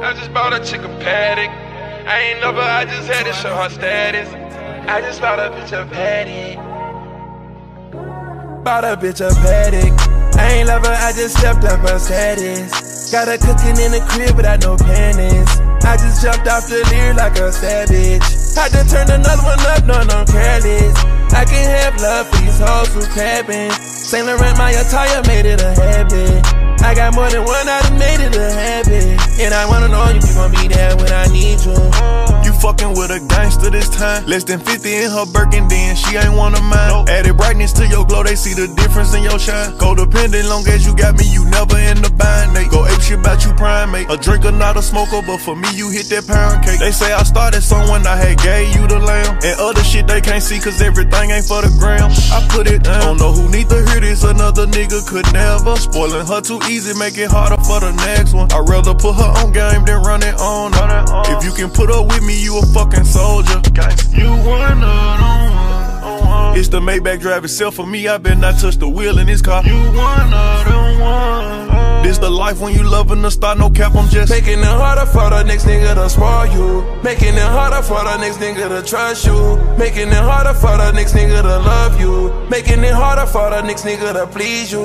I just bought a chicken Patek. I ain't never, I just had to show her status. I just bought a bitch a Patek. Bought a bitch a Patek. I ain't love her, I just stepped up her status. Got her cooking in the crib without no panties. I just jumped off the Lear like a savage. I just turned another one up, no, no, careless. I can have love for these hoes who crabbing. Saint Laurent, my attire made it a habit. I got more than one, I done made it a habit. And I wanna know if you gon' be there when I need you. Fucking with a gangster this time. Less than 50 in her Birkin, then she ain't one of mine. Nope. Added brightness to your glow, they see the difference in your shine. Codependent, long as you got me, you never in the bind. They go ape shit about you primate. A drinker, not a smoker, but for me, you hit that pound cake. They say I started someone, I had gave you the lamb. And other shit they can't see, cause everything ain't for the gram. I put it down. Don't know who need to hear this, another nigga could never. Spoiling her too easy, make it harder for the next one. I'd rather put her on game than run it on. If you can put up with me, you a fucking soldier. You one of them It's the Maybach drive itself for me. I bet not touch the wheel in this car. You one of them one. This the life when you loving the star, no cap, I'm just Making it harder for the next nigga to spoil you Making it harder for the next nigga to trust you Making it harder for the next nigga to love you Making it harder for the next nigga to please you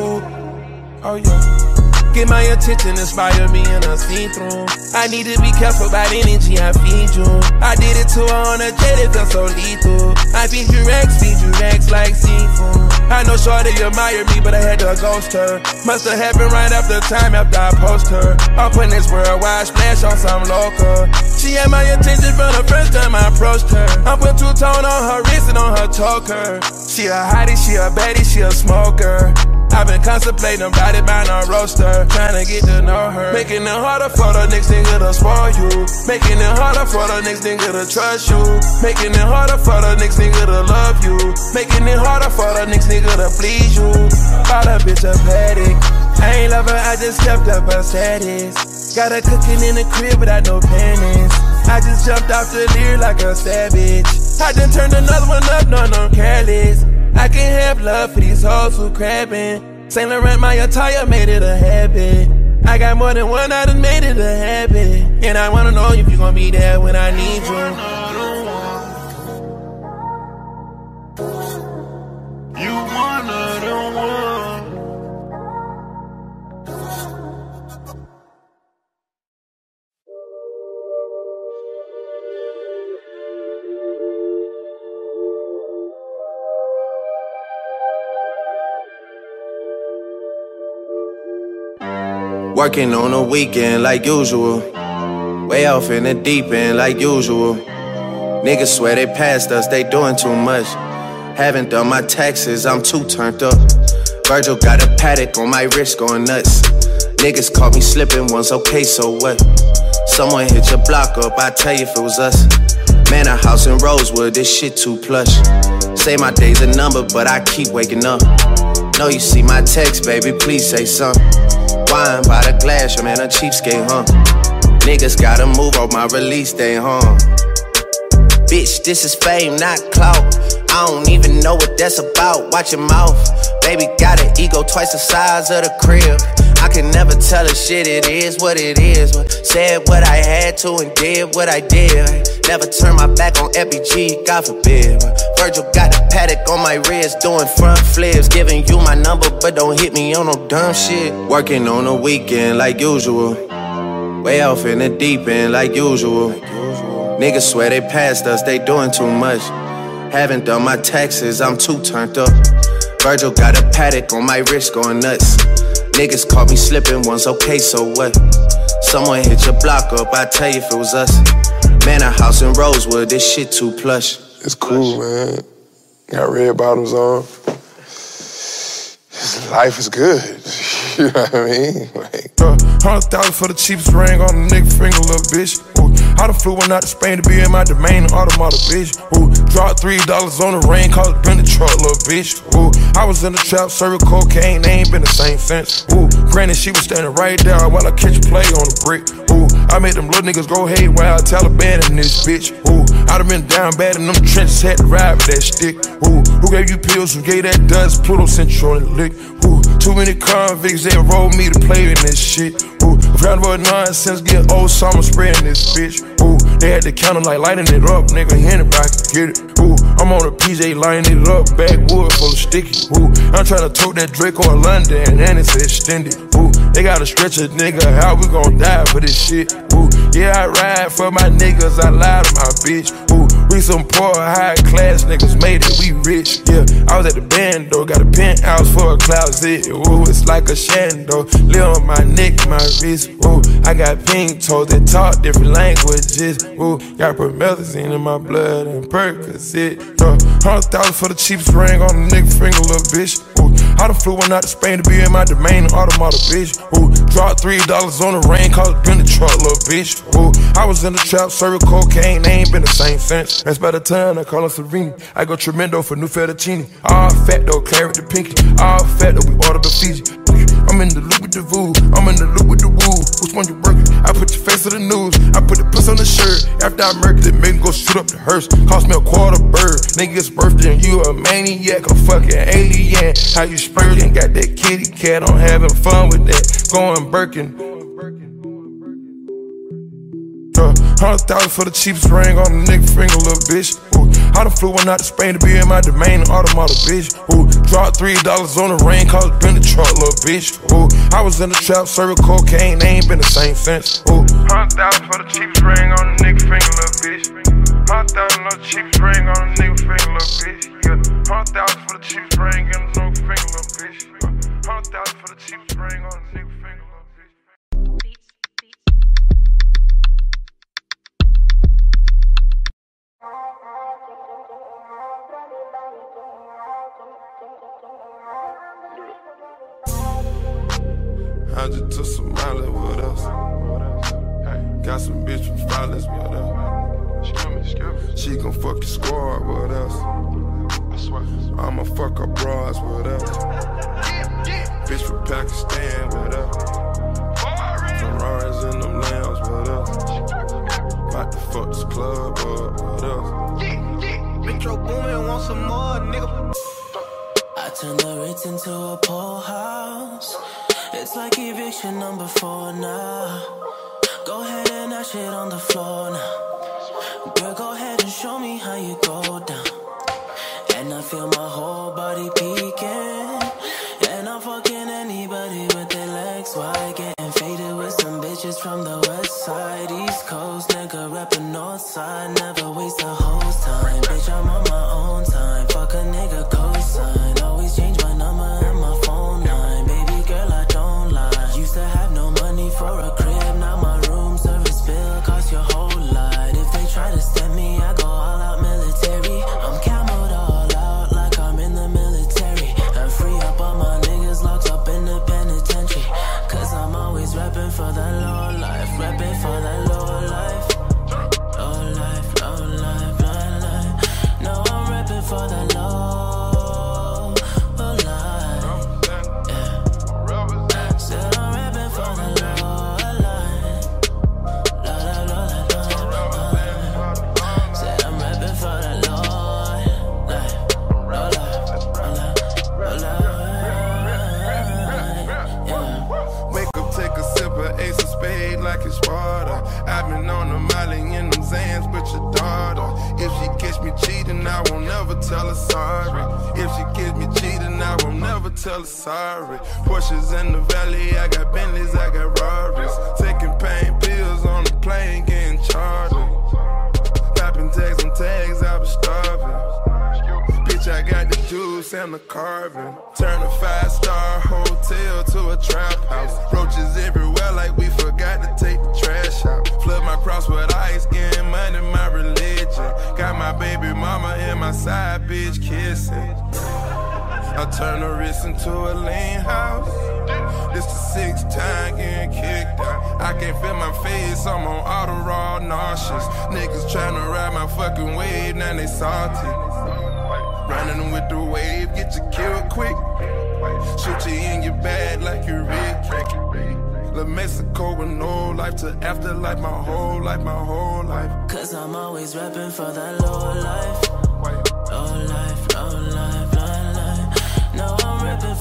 Oh yeah Get my attention, inspire me and I see through. I need to be careful about energy I feed you. I did it to her on a jet, it felt so lethal. I feed you Rex, feed you Rex like seafood. I know Shorty admired me, but I had to ghost her. Must have happened right after time after I post her. I'm putting this worldwide splash on some local. She had my attention from the first time I approached her. I put two tone on her wrist and on her choker. She a hottie, she a baddie, she a smoker. I've been contemplating it by no roaster. Trying to get to know her. Making it harder for the next nigga to spoil you. Making it harder for the next nigga to trust you. Making it harder for the next nigga to love you. Making it harder for the next nigga to please you. Bought a bitch a Patek. I ain't love her, I just kept up her status. Got her cooking in the crib without no panties. I just jumped off the Lear like a savage. I done turned another one up, no, no, careless. I can't have love for these hoes who crabbing. Saint Laurent, my attire made it a habit. I got more than one, I done made it a habit. And I wanna know if you gon' be there when I need you. Working on a weekend like usual. Way off in the deep end like usual. Niggas swear they passed us, they doing too much. Haven't done my taxes, I'm too turned up. Virgil got a Patek on my wrist going nuts. Niggas caught me slipping once, okay, so what? Someone hit your block up, I tell you if it was us. Man, a house in Rosewood, this shit too plush. Say my day's a number, but I keep waking up. Know you see my text, baby, please say something. Wine by the glass, your man a cheapskate, huh? Niggas gotta move on my release day, huh? Bitch, this is fame, not clout. I don't even know what that's about. Watch your mouth. Baby got an ego twice the size of the crib. I can never tell a shit, it is what it is. But said what I had to and did what I did. Never turn my back on FBG, God forbid. Virgil got a Patek on my wrist, doing front flips. Giving you my number, but don't hit me on no dumb shit. Working on a weekend like usual. Way off in the deep end like usual. Niggas swear they passed us, they doing too much. Haven't done my taxes, I'm too turned up. Virgil got a Patek on my wrist going nuts. Niggas caught me slipping once, okay, so what? Someone hit your block up, I tell you if it was us. Man, a house in Rosewood, this shit too plush. It's cool, man. Got red bottoms on. Life is good. you know what I mean? Like, uh, Hundred thousand for the cheapest ring on the nigga finger, little bitch. Ooh, I done flew one out to Spain to be in my domain, automata, bitch. Ooh, dropped three dollars on the rain, called it been the truck, little bitch. Ooh, I was in the trap, serving cocaine, they ain't been the same since. Ooh, granted, she was standing right there while I catch a play on the brick. Ooh, I made them little niggas go haywire, Taliban in this bitch. Ooh, I done been down bad in them trenches, had to ride with that stick. Ooh, who gave you pills? Who gave that dust? Pluto on the lick. Ooh, too many convicts that rolled me to play in this shit. Proud of nonsense, get old summer spreading this bitch. Ooh, they had the counter like lighting it up, nigga. Anybody can get it. Ooh, I'm on a PJ lining it up, backwood full of sticky. Ooh, I'm trying to tote that Drake or London, and it's extended. Ooh, they gotta stretch a nigga, how we gon' die for this shit? Ooh, yeah, I ride for my niggas, I lie to my bitch. Ooh, we some poor, high class niggas made it, we rich. Yeah, I was at the band though, got a penthouse for a closet. Ooh, it's like a shando. Live on my neck, my wrist. Ooh, I got pink toes that talk different languages. Ooh, got promethazine in my blood and Percocet. Uh, hundred thousand for the cheapest ring on the nigga finger, little bitch. Ooh, I done flew one out to Spain to be in my domain, automata, bitch. Ooh, dropped three dollars on the rain, cause it been the truck, little bitch. Ooh, I was in the trap, serving cocaine, they ain't been the same since. That's by the time I call her Serene. I go tremendo for new fettuccine. All fat though, claret the pinky. All fat though, we order the Fiji. I'm in the loop with the voo, I'm in the loop with the woo. Which one you working? I put your face on the news, I put the puss on the shirt. After I murked it, make go shoot up the hearse. Cost me a quarter bird. Nigga's birthday and you a maniac, a fucking alien. How you spurting? Got that kitty cat, I'm having fun with that. Going Birkin. Uh, hundred thousand for the cheapest ring on the nigga finger, little bitch. Ooh, I done flew one out to Spain to be in my domain, automata, bitch. Ooh, dropped three dollars on the rain, cause it been the truck, little bitch. Ooh, I was in the trap, serving cocaine, they ain't been the same since. Ooh, hundred thousand for the cheapest ring on the nigga finger, little bitch. Hundred thousand on the cheapest ring on the nigga finger, little bitch. Yeah, hundred thousand for the cheapest ring on the nigga finger, little bitch. Hundred thousand for the cheapest ring on the nigga finger, little bitch. I just took some mileage with us. Got some bitch from Spotlights with us. She gon' fuck your squad with us. I'ma fuck her bras with us. Bitch from Pakistan with us. Ferraris in them lambs with us. About to fuck this club up Metro Boomin want some more, nigga. I turned the Ritz into a pool house. It's like eviction number four now. Go ahead and that shit on the floor now. Girl, go ahead and show me how you go down. And I feel my whole from the west side, east coast. Nigga rapping north side. Never waste a whole time. Bitch, I'm on my own time. Fuck a nigga tell her sorry. Porsches in the valley, I got Bentleys, I got Rarries. Taking pain pills on the plane, getting chartered. Popping tags on tags, I was starving. Bitch, I got the juice and the carving. Turn a five star hotel to a trap house. Roaches everywhere, like we forgot to take the trash out. Flood my cross with ice, getting money, my religion. Got my baby mama and my side bitch kissing. I turn the wrist into a lean house. This the sixth time getting kicked out. I can't feel my face, I'm on auto raw nauseous. Niggas tryna ride my fucking wave, now they salty. Running with the wave, get you killed quick. Shoot you in your bag like you Rick. La Mexico with no life to afterlife, my whole life, my whole life. Cause I'm always rapping for that low life.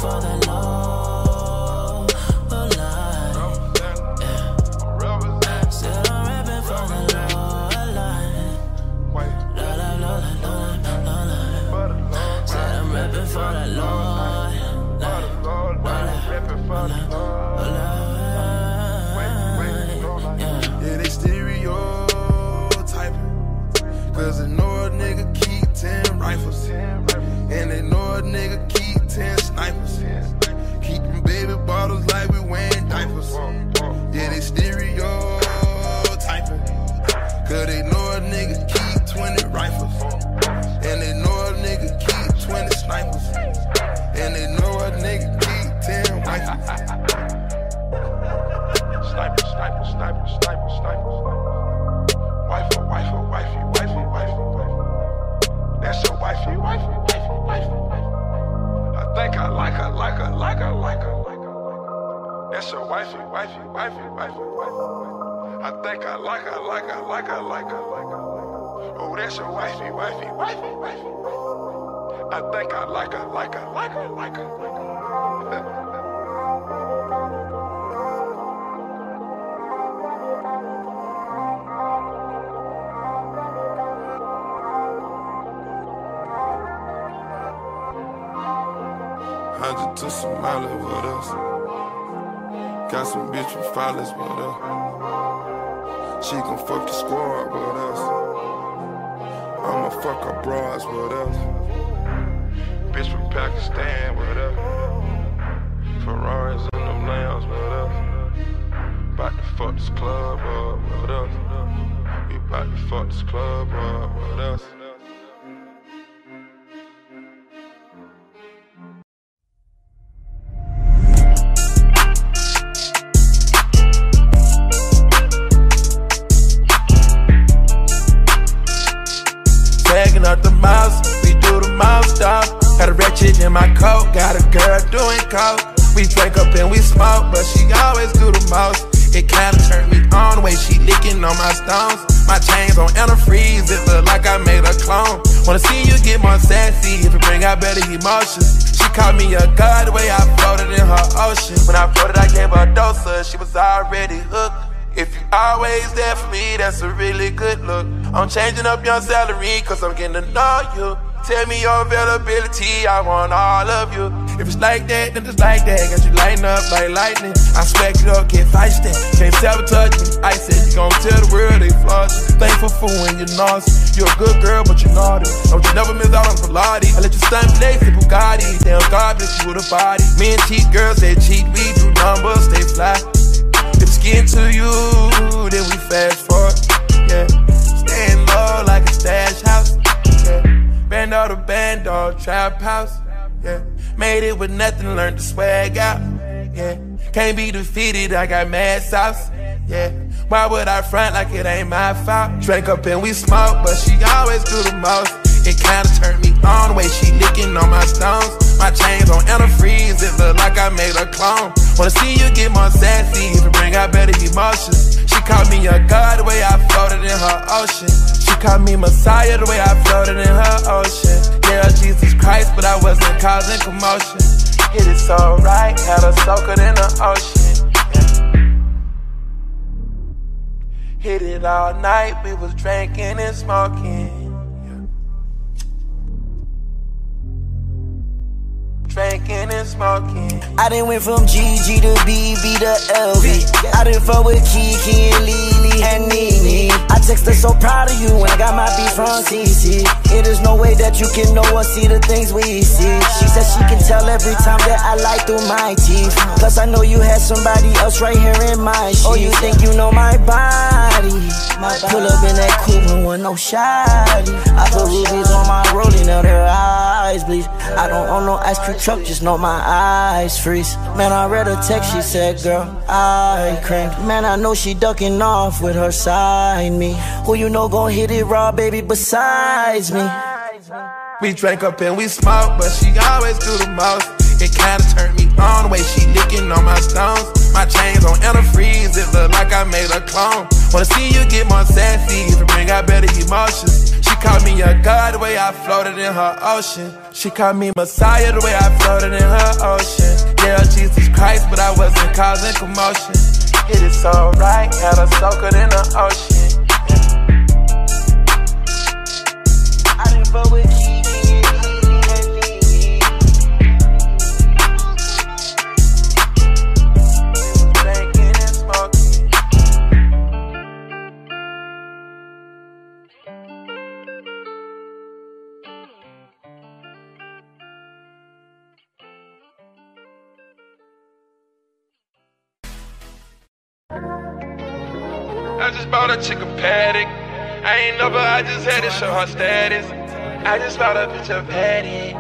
For the low, wifey, wifey, wifey. I think I like her, like her, like her, like her, like. Oh, that's your wifey, wifey, wifey, wifey. I think I like her, like her, like her, like her, like her. Hundred to Somalia with us. Got some bitch from Follies with us. Uh, she gon' fuck the squad with uh, us. I'ma fuck her bras with uh, us. Bitch from Pakistan with us. Ferraris and them lambs with us. About to fuck this club up with us. We about to fuck this club up with us. Always there for me, that's a really good look. I'm changing up your salary, cause I'm getting to know you. Tell me your availability, I want all of you. If it's like that, then it's like that. Got you lighting up like lightning. I smack it up, get feisty. Can't sabotage me. I said you gon' tell the world they flaws. Thankful for when you're naughty. You're a good girl, but you're naughty. Don't you never miss out on Pilates. I let you stunt place in Bugatti. Damn God bless you with a body. Me and cheat girls, they cheat. We do numbers, stay fly. Getting to you, then we fast forward. Yeah. Staying low like a stash house. Yeah. Band all the band, all trap house. Yeah. Made it with nothing, learned to swag out. Yeah. Can't be defeated, I got mad sauce. Yeah. Why would I front like it ain't my fault? Drank up and we smoke, but she always do the most. It kinda turned me on the way she licking on my stones. My chains on antifreeze, it look like I made a clone. Wanna see you get more sassy you bring out better emotions. She called me a god the way I floated in her ocean. She called me Messiah the way I floated in her ocean. Yeah, Jesus Christ, but I wasn't causing commotion. Hit it so right, had her soaking in the ocean. Hit it all night, we was drinking and smoking. Drinking and smoking. I done went from GG to BB to LV. I done fuck with Kiki and Lily and Nene. I text her so proud of you when I got my beat from CC. It is no way that you can know or see the things we see. She said she can tell every time that I lie through my teeth. Plus I know you had somebody else right here in my sheets. Oh, you think you know my body? My pull up in that coupe with no shoddy. I put rubies on my rolling out her eyes, please. I don't own no ice cream truck, just know my eyes freeze. Man, I read her text, she said, girl, I cranked. Man, I know she ducking off with her side me. Who you know gon' hit it raw, baby, besides me? We drank up and we smoked, but she always do the most. It kinda turned me on the way she licking on my stones. My chains on antifreeze, it look like I made a clone. Wanna see you get more sassy you bring out better emotions. Called me a god the way I floated in her ocean. She called me Messiah the way I floated in her ocean. Yeah, Jesus Christ, but I wasn't causing commotion. It so right, had her soaking in the ocean. I done fuck with Just bought a Patek. I ain't but I just had to show her status. I just bought a bitch a Patek.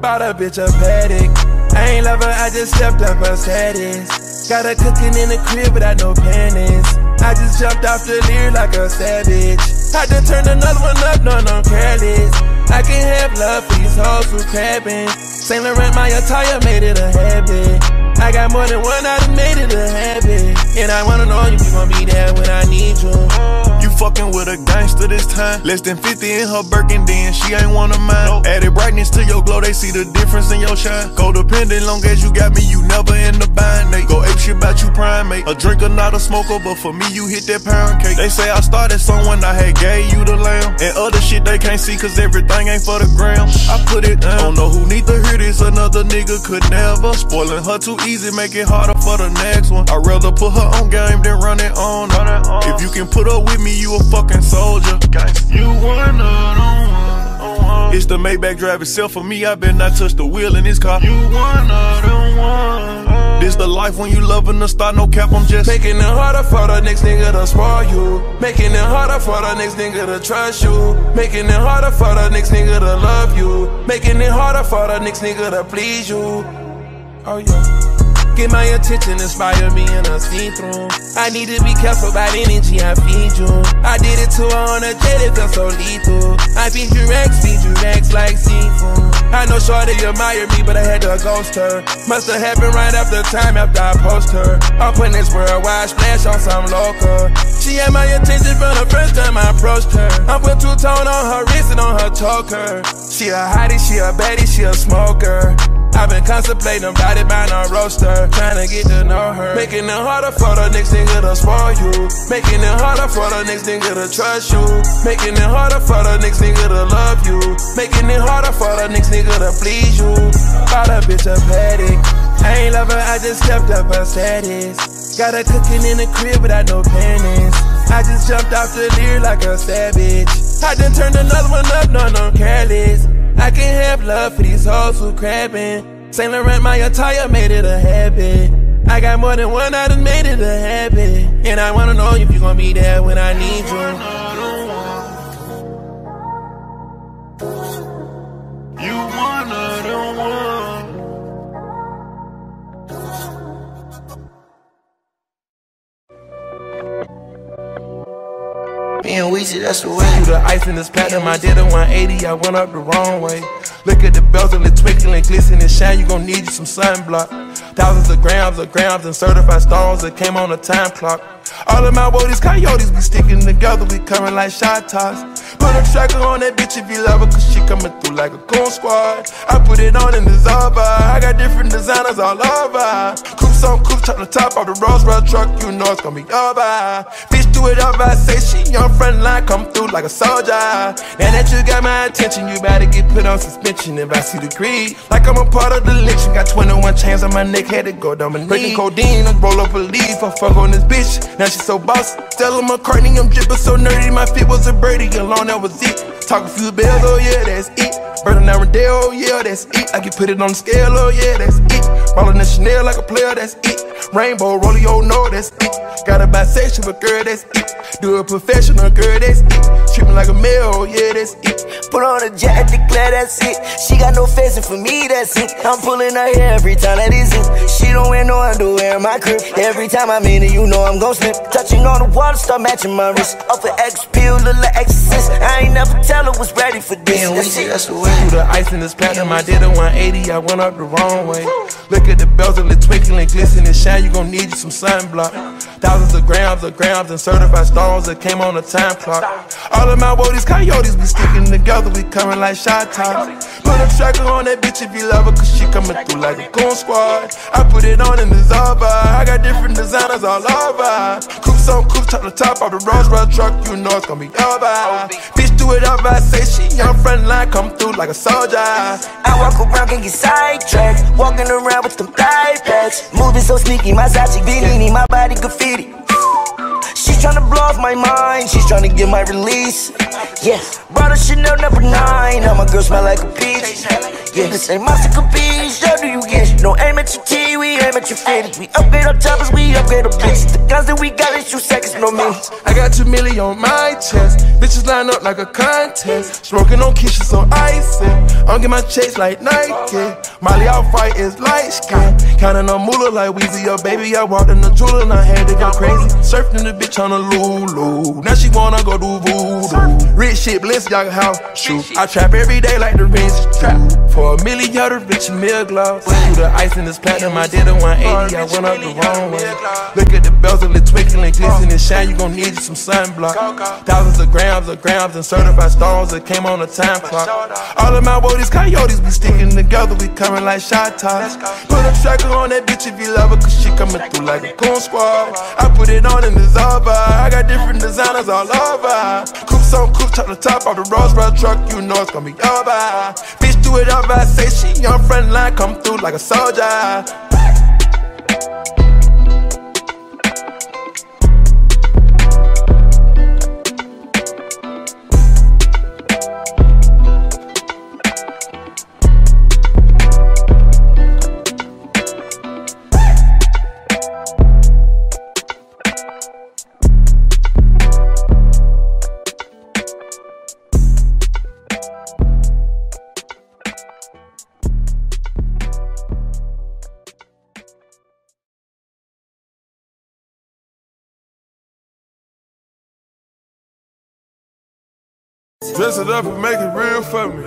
Bought a bitch a Patek. I ain't love her, I just stepped up her status. Got her cooking in the crib without no panties. I just jumped off the Lear like a savage. I just turned another one up, no, no, careless. I can't have love for these hoes who crabbing. Saint Laurent, my attire made it a habit. I got more than one, I done made it a habit. And I wanna know if you gon' be there when I need you. You fucking with a gangster this time. Less than 50 in her Birkin, then she ain't one of mine. Added brightness to your glow, they see the difference in your shine. Codependent, long as you got me, you never in the bind. They go ape shit about you primate. A drinker, not a smoker, but for me, you hit that pound cake. They say I started someone, I had gave you the lamb. And other shit they can't see, cause everything ain't for the gram. I put it down. Don't know who need to hear this, another nigga could never. Spoiling her too easy, make it harder for the next one. I'd rather put her on game than run it on. Run it on. If you can put up with me, you a fucking soldier. You one of them one. It's the Maybach drive itself for me. I bet not touch the wheel in this car. You one of them one. This the life when you loving the star, no cap. I'm just making it harder for the next nigga to spoil you. Making it harder for the next nigga to trust you. Making it harder for the next nigga to love you. Making it harder for the next nigga to please you. Oh yeah. Get my attention, inspire me in a see-through. I need to be careful about energy I feed you. I did it to her on a jet, it felt so lethal. I feed you Rex, feed you Rex like seafood. I know Shorty admire me, but I had to ghost her. Must have happened right after time after I post her. I'm putting this worldwide splash on some local. She had my attention from the first time I approached her. I put two-tone on her wrist and on her choker. She a hottie, she a baddie, she a smoker. I've been contemplating about it buying a roaster, trying to get to know her. Making it harder for the next nigga to spoil you. Making it harder for the next nigga to trust you. Making it harder for the next nigga to love you. Making it harder for the next nigga to please you. Bought a bitch a Patek. I ain't love her, I just stepped up her status. Got her cooking in the crib without no panties. I just jumped off the Lear like a savage. I done turned another one up, no, no, careless. I can't have love for these hoes who crabbing. Saint Laurent, my attire made it a habit. I got more than one, I done made it a habit. And I wanna know if you gon' be there when I need you. You one of them one. Me and Weezy, that's the way. Through the ice in this platinum, I did a 180, I went up the wrong way. Look at the bezel, it twinkling, glisten and shine, you gon' need you some sunblock. Thousands of grams of grams and certified stones that came on a time clock. All of my woodies, coyotes be sticking together, we coming like shot toss. Put a tracker on that bitch if you love her, cause she coming through like a coon squad. I put it on in the Zaba, I got different designers all over. Coops on coops, top the top of the Rolls Royce truck, you know it's gonna be over. It up, I say she on front line, come through like a soldier. Now that you got my attention, you better get put on suspension if I see the creed. Like I'm a part of the election, got 21 chains on my neck, had to go down my knee. Breaking codeine, I roll up a leaf, I fuck on this bitch. Now she so boss. Stella McCartney, I'm drippin' so nerdy, my feet was a birdie, alone that was it. Talk a few bells, oh yeah, that's it. Burning down oh yeah, that's it. I can put it on the scale, oh yeah, that's it. Rollin' the Chanel like a player, that's it. Rainbow, rolling, oh no, that's it. Got a bisexual girl, that's it. Do a professional girl, that's it. Treat me like a male, oh yeah, that's it. Put on a jacket, declare that's it. She got no face, and for me, that's it. I'm pulling her hair every time that is it. She don't wear no underwear in my crib. Every time I'm in it, you know I'm gon' slip. Touching on the water, start matching my wrist. Off of X pill, look like exorcist. I ain't never tell her was ready for this. Damn, That's we it, that's the Through way. the ice in this platinum, I did a 180, I went up the wrong way. Look at the bells bezel, it twinkling, glisten and shine, you gon' need you some sunblock. Thousands of grams of grams and certified stones that came on the time clock. All of my these coyotes be sticking together, we coming like shot tops. Put a tracker on that bitch if you love her, cause she coming through like a goon squad. I put it on in the Zaba, I got different designers all over. Coops on coops, top the top of the Rolls Royce truck, you know it's gonna be over. Bitch, do it up, I say she on front line, come through like a soldier. I walk around, can get sidetracked. Walking around with them thigh pads. Moving so sneaky, my Sachi Bellini, my body graffiti. She's tryna blow off my mind, she's tryna get my release. Yeah, brought a Chanel number nine, now my girl smell like a peach. Yeah, this ain't my peach, how do you get? No aim at your T, we aim at your fitted. We upgrade our choppers, we upgrade our bitches. The guns that we got is you seconds, no me. I got two million on my chest. Bitches line up like a contest. Smoking on Keisha, so icy. I'm get my checks like Nike. Molly out fight is light skin. Counting on moolah like Weezy, your baby. I walked in the jeweler and I had to go crazy. Surfing the bitch on a Lulu. Now she wanna go do voodoo. Rich shit, bless y'all house. Shoot, I trap every day like the rich trap. For a million, the rich meal gloss. Through the ice in this platinum, I did a 180. I went up the wrong way. Look at the bells of the twinkling, glistening, and shine. You gon' need some sunblock. Thousands of grams of grams and certified stones that came on the time clock. All of my woodies, coyotes, we sticking together. We coming like shot tops. Put a tracker on that bitch if you love her, cause she coming through like a coon squad. I put it on in the Zaba. I got different designers all over. Coops on coops, chop the top off the Rolls Royce truck. You know it's gonna be over. It I say she on front line, come through like a soldier. Dress it up and make it real for me.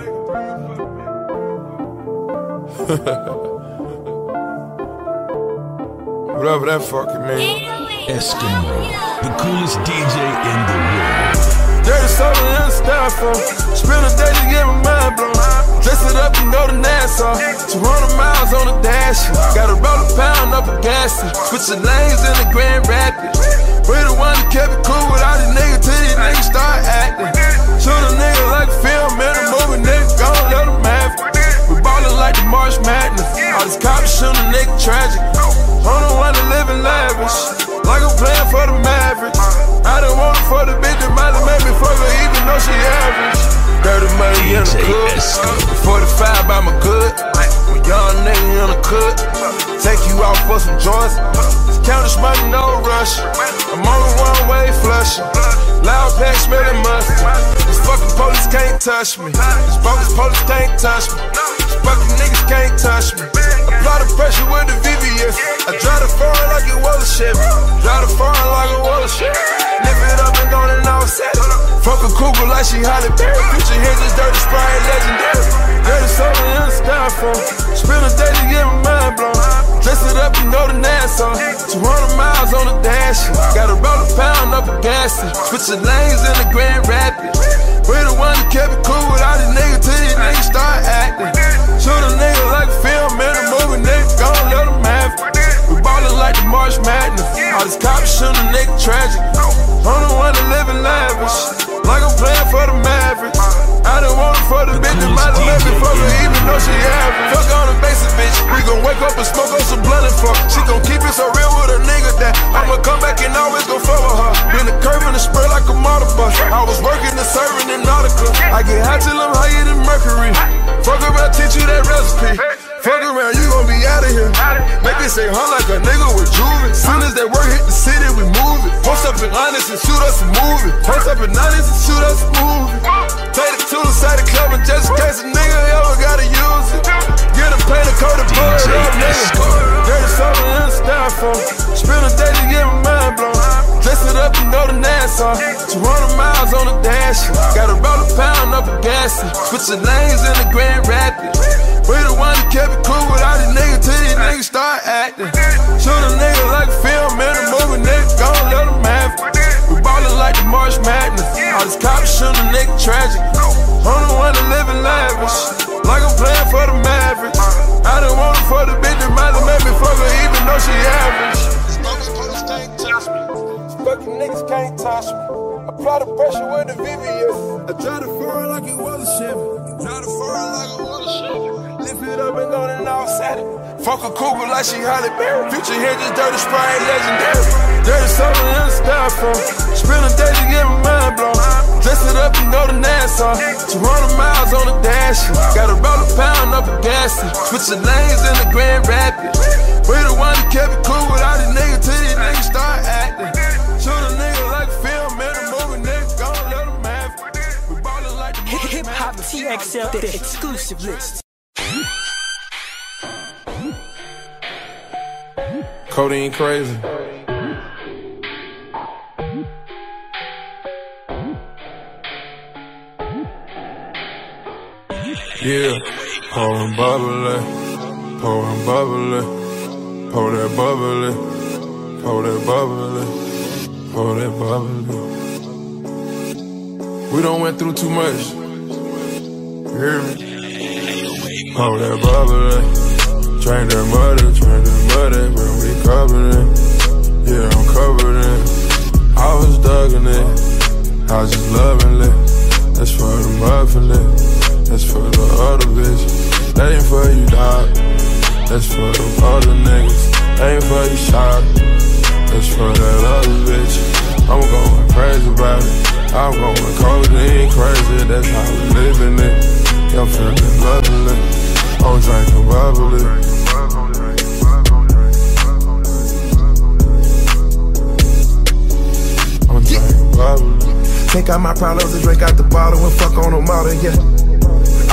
Whatever that fucking means. Eskimo, the coolest DJ in the world. Dirty soda in the styrofoam. Spend a day to get my mind blown. Dress it up and go to Nassau. 200 miles on the dash. Gotta roll a pound up a gas. Switch the lanes in the Grand Rapids. We the one that kept it cool with all these niggas till these niggas start acting. Shoot a nigga like a film in a movie, nigga, gon' let them have it. We ballin' like the March Madness. All these cops shoot a nigga tragic. I'm the one that live in lavish. Like I'm playing for the Mavericks. I don't want it for the bitch that might have made me fuck her even though she average. In the cook. 45 by my good. I'm young nigga in the cook. Take you out for some joints. Counter money, no rush. Way flushing. Loud pack smelling mustard. These fucking police can't touch me. These bogus police can't touch me. These fucking niggas can't touch me. Apply the pressure with the VVS. I drive the foreign like it was a Chevy. Drive the foreign like it was a Chevy. Lift it up and go and all set. Fuck a cougar like she Halle Berry. Picture hinges, dirty sprite, legendary. Dirty soda in the styrofoam. Spend a day to get my mind blown. Dress it up and go to Nassau. 200 miles on the dash. Gotta roll a pound up a gas. Switch lanes in the Grand Rapids. We the one that kept it cool with all these niggas till these niggas start acting. Shoot a nigga like a film in a movie, nigga, gon' let them have it. Like the March Madness. All these cops shoot a nigga tragic. I'm the one that live in lavish. Like I'm playing for the Mavericks. I don't want it for the, bitch that might have left me fuck her even though she average. Fuck on the basic bitch. We gon' wake up and smoke on some blunt and fuck. She gon' keep it so real with a nigga that I'ma come back and always gon' fuck with her. Been the curve and the spur like a motor bus. I was working and serving in Nautica. I get high till I'm higher than Mercury. Fuck around, teach you that recipe. Fuck around, you gon' be out of here. Make it say huh like a nigga with juvie. Soon as that work hit the city, we move it. Post up in honest and shoot us a movie. Post up in honest and shoot us a movie. Take it to the side of the club and just in case a nigga ever gotta use it. Get a paint a coat of blood up, nigga. Dirty soda in the styrofoam. Spend a day to get my mind blown. Dress it up and go to Nassau. 200 miles on the dash. Gotta roll a pound up a gas. Switch the lanes in the Grand Rapids. We the one that kept it cool with all these niggas till these niggas start acting. Shoot a nigga like a film in a movie, nigga, gon' let them have it. We ballin' like the March Madness. All these cops shoot a nigga tragic. I'm the one that live in lavish. Like I'm playing for the Mavericks. I don't want it for the bitch that might have made me fuck her even though she average. Fucking niggas can't touch me. Apply the pressure with the VVS. I try to foreign like it was a Chevy. Try to foreign like it was a Chevy. Lift it up and go and offset it. Fuck a cougar like she Halle Berry. Future here just dirty spray legendary. Dirty something in the style from. Spilling days and getting mind blown. Dress it up and go to Nassau. 200 miles on the dash. Got a roll a pound up a gas. Switching lanes in the Grand Rapids. We the one that kept it cool with all these niggas till these niggas start acting. Shoot a nigga like film man. a movie, nigga. Gon' let them have it. We ballin' like the Hip Hop TXL, the exclusive list. Codeine crazy. Yeah, pouring bubbly, pouring bubbly, pour that bubbly, pour that bubbly, pour that bubbly. We don't went through too much. You hear me? Pour that bubbly, drink that muddy, drink that muddy, when we covered it. Yeah, I'm covered in. I was dugging it, I was just loving it. That's for the muffin it. That's for the other bitch. Ain't for you, dog. That's for the other niggas. Ain't for you, shot. That's for that other bitch. I'm going crazy about it. I'm going codeine crazy. That's how we living it. I'm feeling lovely. I'm drinking bubbly. Bubbly. Take out my problems and drink out the bottle and fuck on them all, yeah.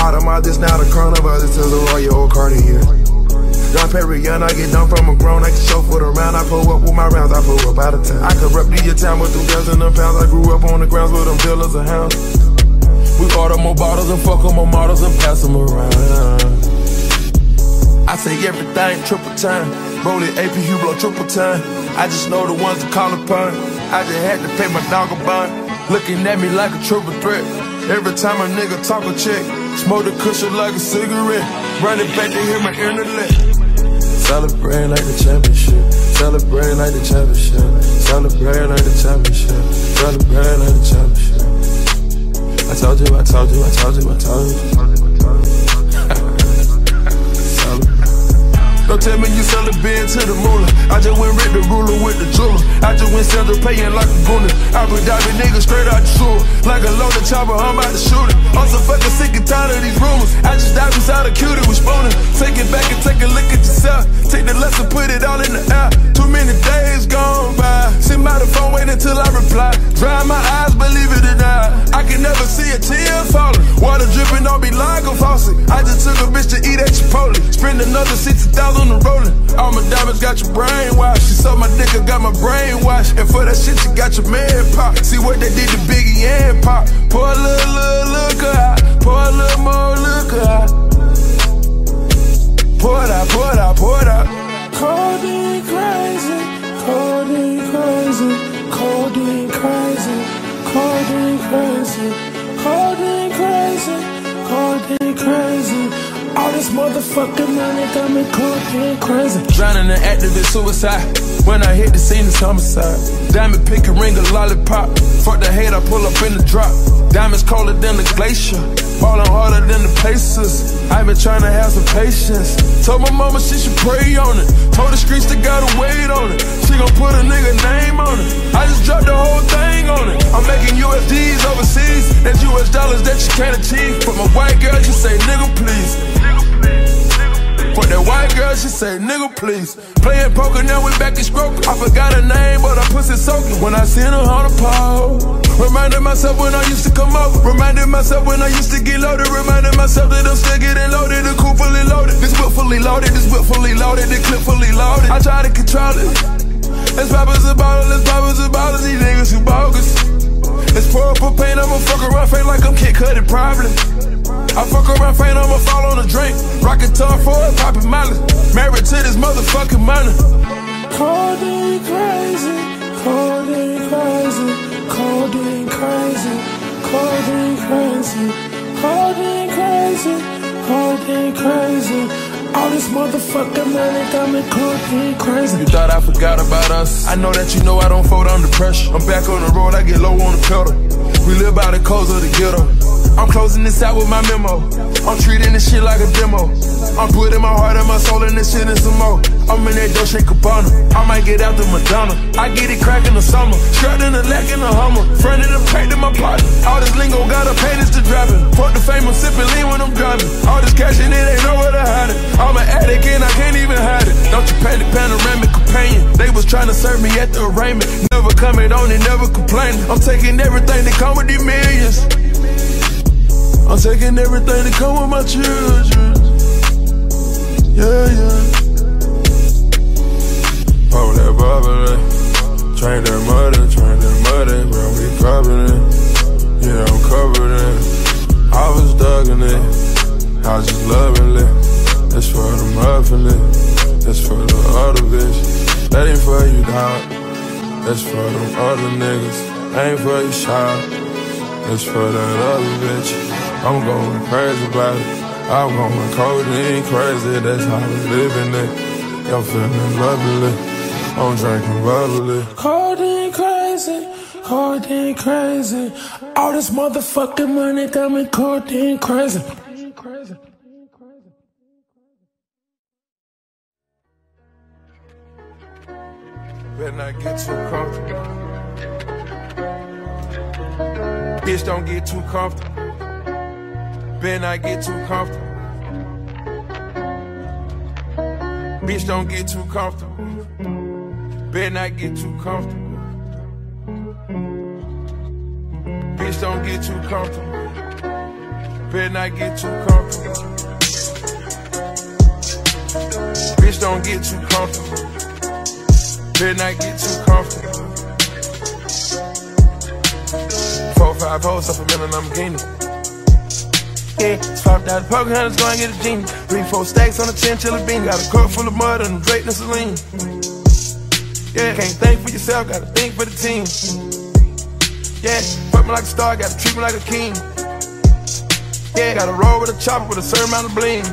Out of my this now the carnival, this is a Royal Oak Cartier. Perry, young, I get done from a grown, I can show for the round. I pull up with my rounds, I pull up out of town. I could rep the your town with them girls and them pounds. I grew up on the grounds with them dealers and hounds. We order more bottles and fuck on more models and pass them around. I say everything triple time. Roll it AP Hublot triple time. I just know the ones to call upon. I just had to pay my dog a bond. Looking at me like a triple threat. Every time a nigga talk a check. Smoke the cushion like a cigarette. Run it back to hear my intellect. Celebrate like the championship. Celebrate like the championship. Celebrate like the championship. Celebrate like the championship. I told you, I told you, I told you, I told you. Don't tell me you sell a bin to the moolah. I just went rid the ruler with the jeweler. I just went Sandra paying like a gooner. I be diving niggas straight out the sewer. Like a loaded chopper, I'm about to shoot it. I'm so fucking sick and tired of these rumors. I just dive inside a cutie with spooning. Take it back and take a look at yourself. Take the lesson, put it all in the air. Too many days gone by. Sit by the phone, wait until I reply. Dry my eyes, believe it or not. I can never see a tear falling. Water dripping on me like a faucet. I just took a bitch to eat at Chipotle. Spend another 60,000 on rolling. All my diamonds got your brain washed. She saw my dick, I got my brain washed. And for that shit, you got your man pop. See what they did to Biggie and Pop. Pour a little, little, look out. Pour a little more, look out. Pour it out, pour it out, pour it out. Codeine crazy, codeine crazy, codeine crazy, codeine crazy, call me crazy, call me crazy. All this motherfucking money got me cold crazy. Drowning in Actavis suicide. When I hit the scene, it's homicide. Diamond pick a ring, a lollipop. Fuck the hate, I pull up in the drop. Diamonds colder than the glacier. Falling harder than the places. I've been trying to have some patience. Told my mama she should pray on it. Told the streets they gotta wait on it. She gon' put a nigga name on it. I just dropped the whole thing on it. I'm making USDs overseas. That's US dollars that you can't achieve. But my white girl just say, nigga, please. For that white girl, she say, nigga, please. Playing poker, now we back in stroke. I forgot her name, but I pussy soaking. When I seen her on the pole. Reminded myself when I used to come over. Reminded myself when I used to get loaded. Reminded myself that I'm still getting loaded. The coupe fully loaded. This whip fully loaded. This whip fully loaded. The clip fully loaded. I try to control it. Let's pop us a bottle. Let's pop us a bottle. These niggas who bogus. Let's pour up a paint. I'ma fuck around, fake like I'm Kid Cudi, probably. I fuck around, faint, I'ma fall on a drink. Rockin' tongue for it, poppin' molly. Married to this motherfucking money. Codeine crazy, codeine crazy, codeine crazy, codeine crazy, codeine crazy, codeine crazy. All this motherfucking money got me codeine crazy. You thought I forgot about us? I know that you know I don't fold under pressure. I'm back on the road, I get low on the pedal. We live by the codes of the ghetto. I'm closing this out with my memo. I'm treating this shit like a demo. I'm putting my heart and my soul in this shit and some more. I'm in that Dolce Gabbana. I might get out the Madonna. I get it crack in the summer. In the lack in the Hummer. Friend of the paint in my partner. All this lingo got a pain to driving. Fuck the fame, I'm sipping lean when I'm driving. All this cash in it ain't nowhere to hide it. I'm an addict and I can't even hide it. Don't you panic, panoramic companion. They was trying to serve me at the arraignment. Never coming on and never complaining. I'm taking everything that come with these millions. I'm taking everything that come with my children. Yeah, yeah. Pop that bubble, train that mudder, train that mudder, bro, we covered it. Yeah, I'm covered in. I was dugging it, I just loving it. That's for the muffin that's for the other bitch. That ain't for you, dog. That's for them other niggas. Ain't for you, child. That's for that other bitch. I'm going crazy about it. I'm going codeine crazy, that's how we living it. I'm feeling lovely, I'm drinking bubbly. Codeine crazy, codeine crazy. All this motherfucking money got me codeine crazy. Better not get too comfortable. Bitch, don't get too comfortable. Better not get too comfortable. Bitch, don't get too comfortable. Better not get too comfortable. Bitch, don't get too comfortable. Better not get too comfortable. Bitch, don't get too comfortable. Better not get too comfortable. Four, five hoes off a million Lamborghini. Yeah, swapped out the poker hunters, go and get a genie. Three, four stacks on a chinchilla bean. Got a cup full of mud and a Drake and Celine. Yeah, can't think for yourself, gotta think for the team. Yeah, fuck me like a star, gotta treat me like a king. Yeah, gotta roll with a chopper with a certain amount of bling.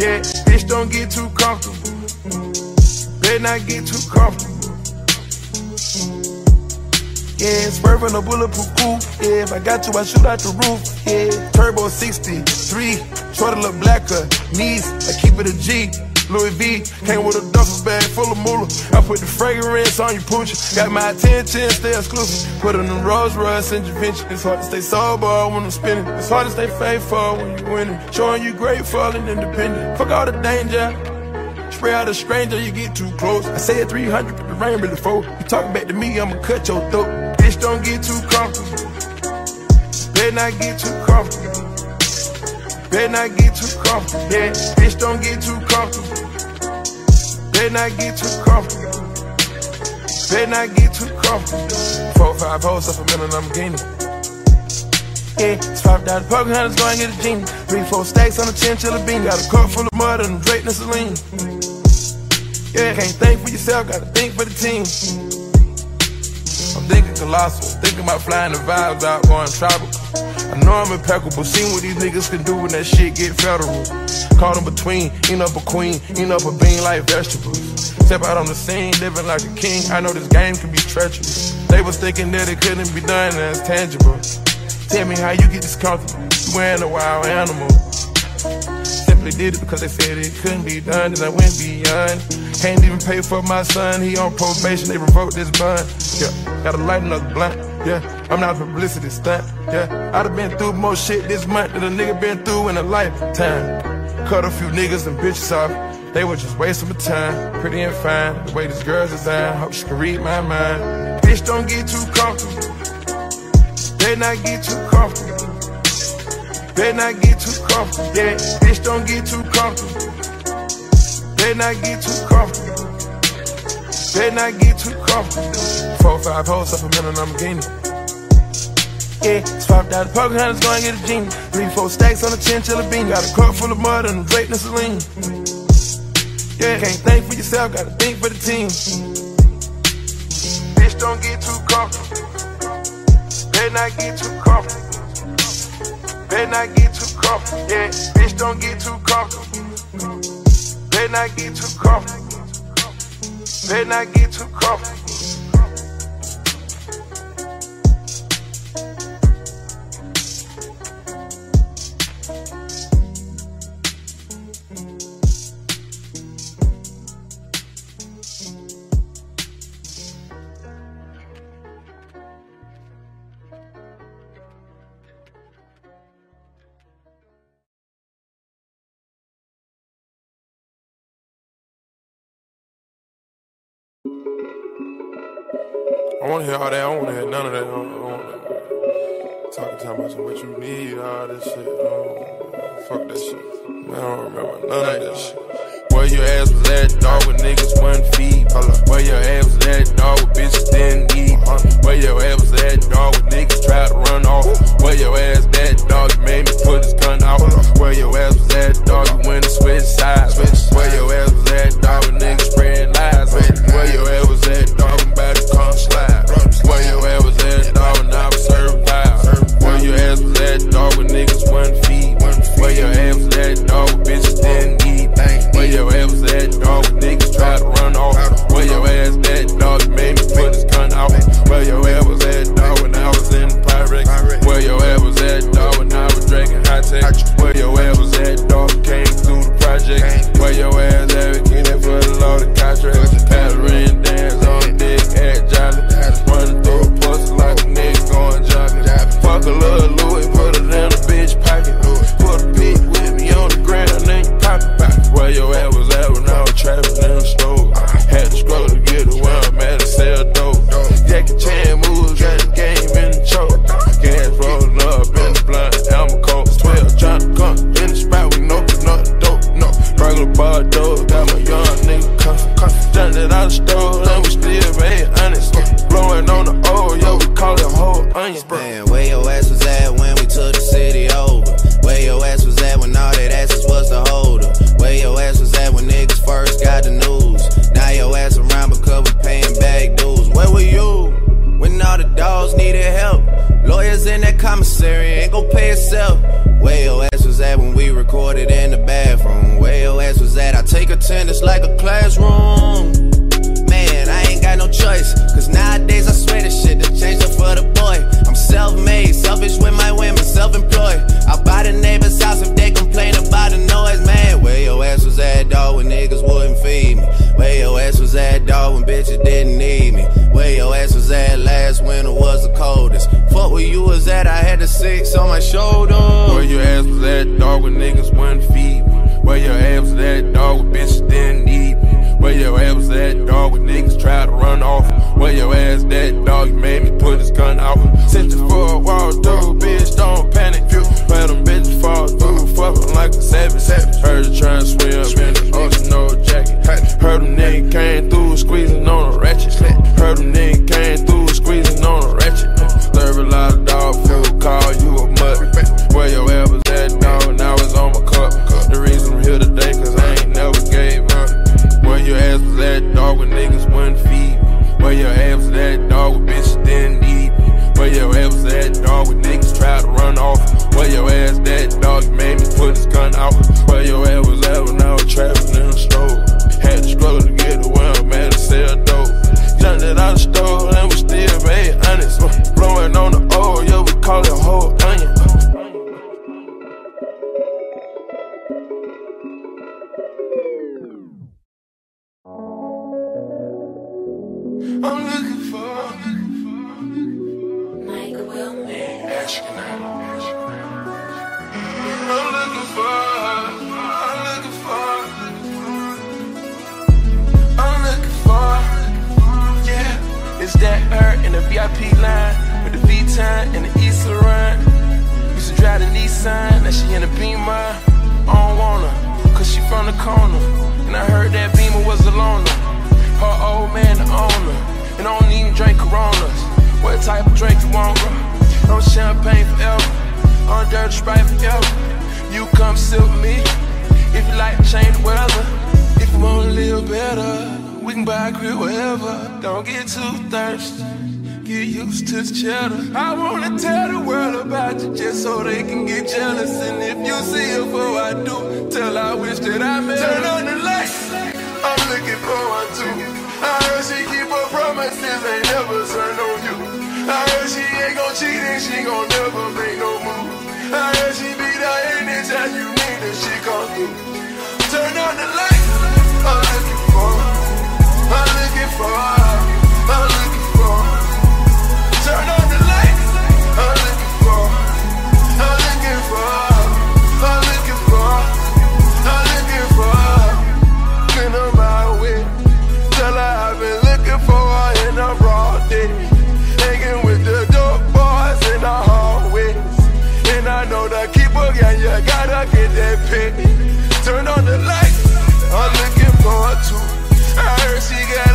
Yeah, bitch, don't get too comfortable. Better not get too comfortable. Yeah, swerving a bulletproof coupe. Yeah, if I got you, I shoot out the roof. Yeah, turbo 63, short a little blacker. Knees, I keep it a G. Louis V came with a duffel bag full of moolah. I put the fragrance on your pooch. Got my attention, stay exclusive. Put on the Rolls Royce Vinci. It's hard to stay sober when I'm spinning. It's hard to stay faithful when you're winning. Showing you grateful and independent. Fuck all the danger. Spray out a stranger, you get too close. I say at 300, but the rain really fall. You talking back to me, I'ma cut your throat. Bitch, don't get too comfortable. Better not get too comfortable. Better not get too comfortable. Yeah, bitch, don't get too comfortable. Better not get too comfortable. Better not get too comfortable. Four, five hoes off a million Lamborghini. Yeah, swapped out the poker hunters, go and get a genie. Three, four stacks on a chinchilla bean. Got a cup full of mud and Drake and Celine. Yeah, can't think for yourself, gotta think for the team. I'm thinking colossal, thinking about flying the vibes out, going tribal. I know I'm impeccable, seen what these niggas can do when that shit get federal. Caught in between, eating up a queen, eating up a bean like vegetables. Step out on the scene, living like a king. I know this game can be treacherous. They was thinking that it couldn't be done, it's tangible. Tell me how you get this comfortable. You wearing a wild animal. Simply did it because they said it couldn't be done, and I went beyond. Can't even pay for my son, he on probation, they revoked this bond. Yeah, gotta light another blunt. Yeah, I'm not a publicity stunt. Yeah, I'd have been through more shit this month than a nigga been through in a lifetime. Cut a few niggas and bitches off. They were just wasting my time. Pretty and fine, the way this girl's designed. Hope she can read my mind. Bitch, don't get too comfortable. Better not get too comfortable. Better not get too comfortable. Yeah, bitch, don't get too comfortable. Better not get too comfortable. Better not get too comfortable. Four, five hoes off a million Lamborghini. Yeah, swapped out the poker hunters, go and get a genie. Three, four stacks on a chinchilla bean. Got a cup full of mud and Drake and Celine. Yeah, can't think for yourself, gotta think for the team. Bitch, don't get too comfortable. Better not get too comfortable. Better not get too comfortable. Yeah, bitch, don't get too comfortable. Better not get too comfortable. Better not get too comfortable. Want to hear all that. I don't want to hear none of that. I don't- I don't- talking, talking about what you need, all this shit. Fuck that shit. Man, I don't remember none of that shit. Where your ass was at, dog, with niggas one feet. Where your ass was at, dog, with bitches didn't eat. Where your ass was at, dog, with niggas tried to run off. Where your ass at, dog, you made me put his gun out. Where your ass was at, dog, you went and switch sides. Where your ass was at, dog, with niggas spreading lies. Where your ass was at, dog, I'm about to come slide. Where your ass was at, dog, and I was survived. Where your ass was at, dog, with niggas one feet. Where your ass was at, dog, with bitches didn't eat. Where your ass was at, dog, with niggas tried to run off. Where your ass at, dog, made me put his gun out. Where your ass was at, dog, when I was in the Pyrex. Where your ass was at, dog, when I was drinking Hi-Tech. Where your ass was at, dog, came through the project. Where your ass advocating for the law, the contract. Pattern dance on dick, at jolly. Running A little Louis, put it in a bitch pocket. Put a pig with me on the ground, then you pop it. Where your ass was at when I was traveling in the store. Had to struggle to get where I'm at and sell dope. Jackie Chan in the VIP line with the V-Time and the East run. Used to drive the Nissan, now she in the Beamer. I don't want her, cause she from the corner. And I heard that Beamer was a loner. Her old man the owner. And I don't even drink Coronas. What type of drink you want, bro? No champagne forever. On dirty sprite forever. You come sit with me. If you like to change the weather. If you wanna live better, we can buy a crib wherever. Don't get too thirsty. Get used to cheddar. I wanna tell the world about you just so they can get jealous. And if you see her before I do, tell I wish that I met Turn on the lights. I'm looking for one too. I heard she keep her promises, ain't never turn on you. I heard she ain't gon' cheat and she gon' never make no move. I heard she be there anytime you need her, she come through. Turn on the lights. I'm looking for, I'm looking for, her, she got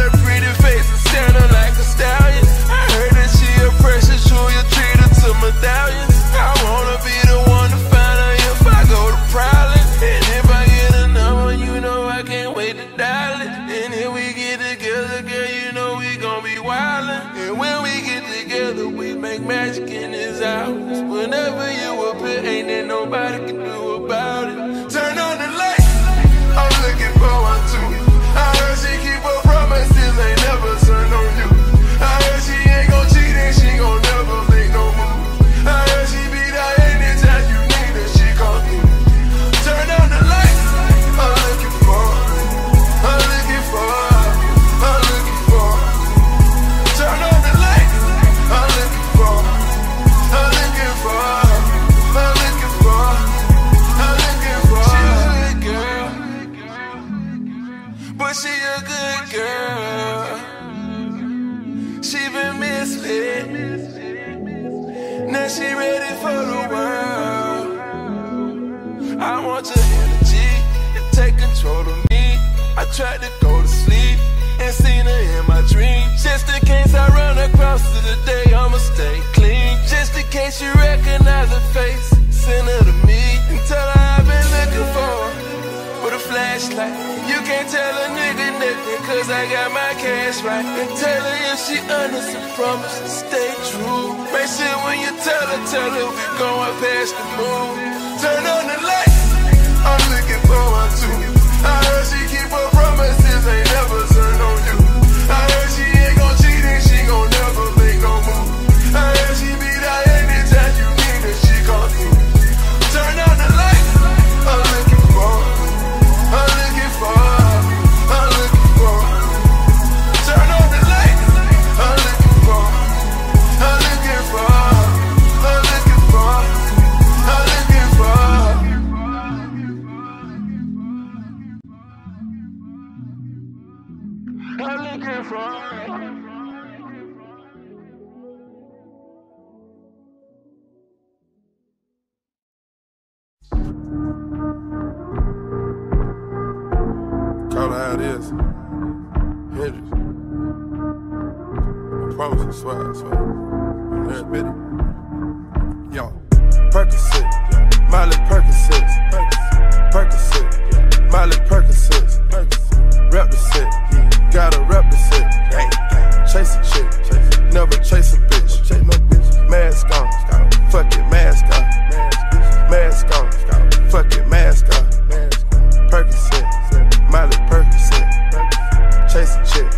chase a chick.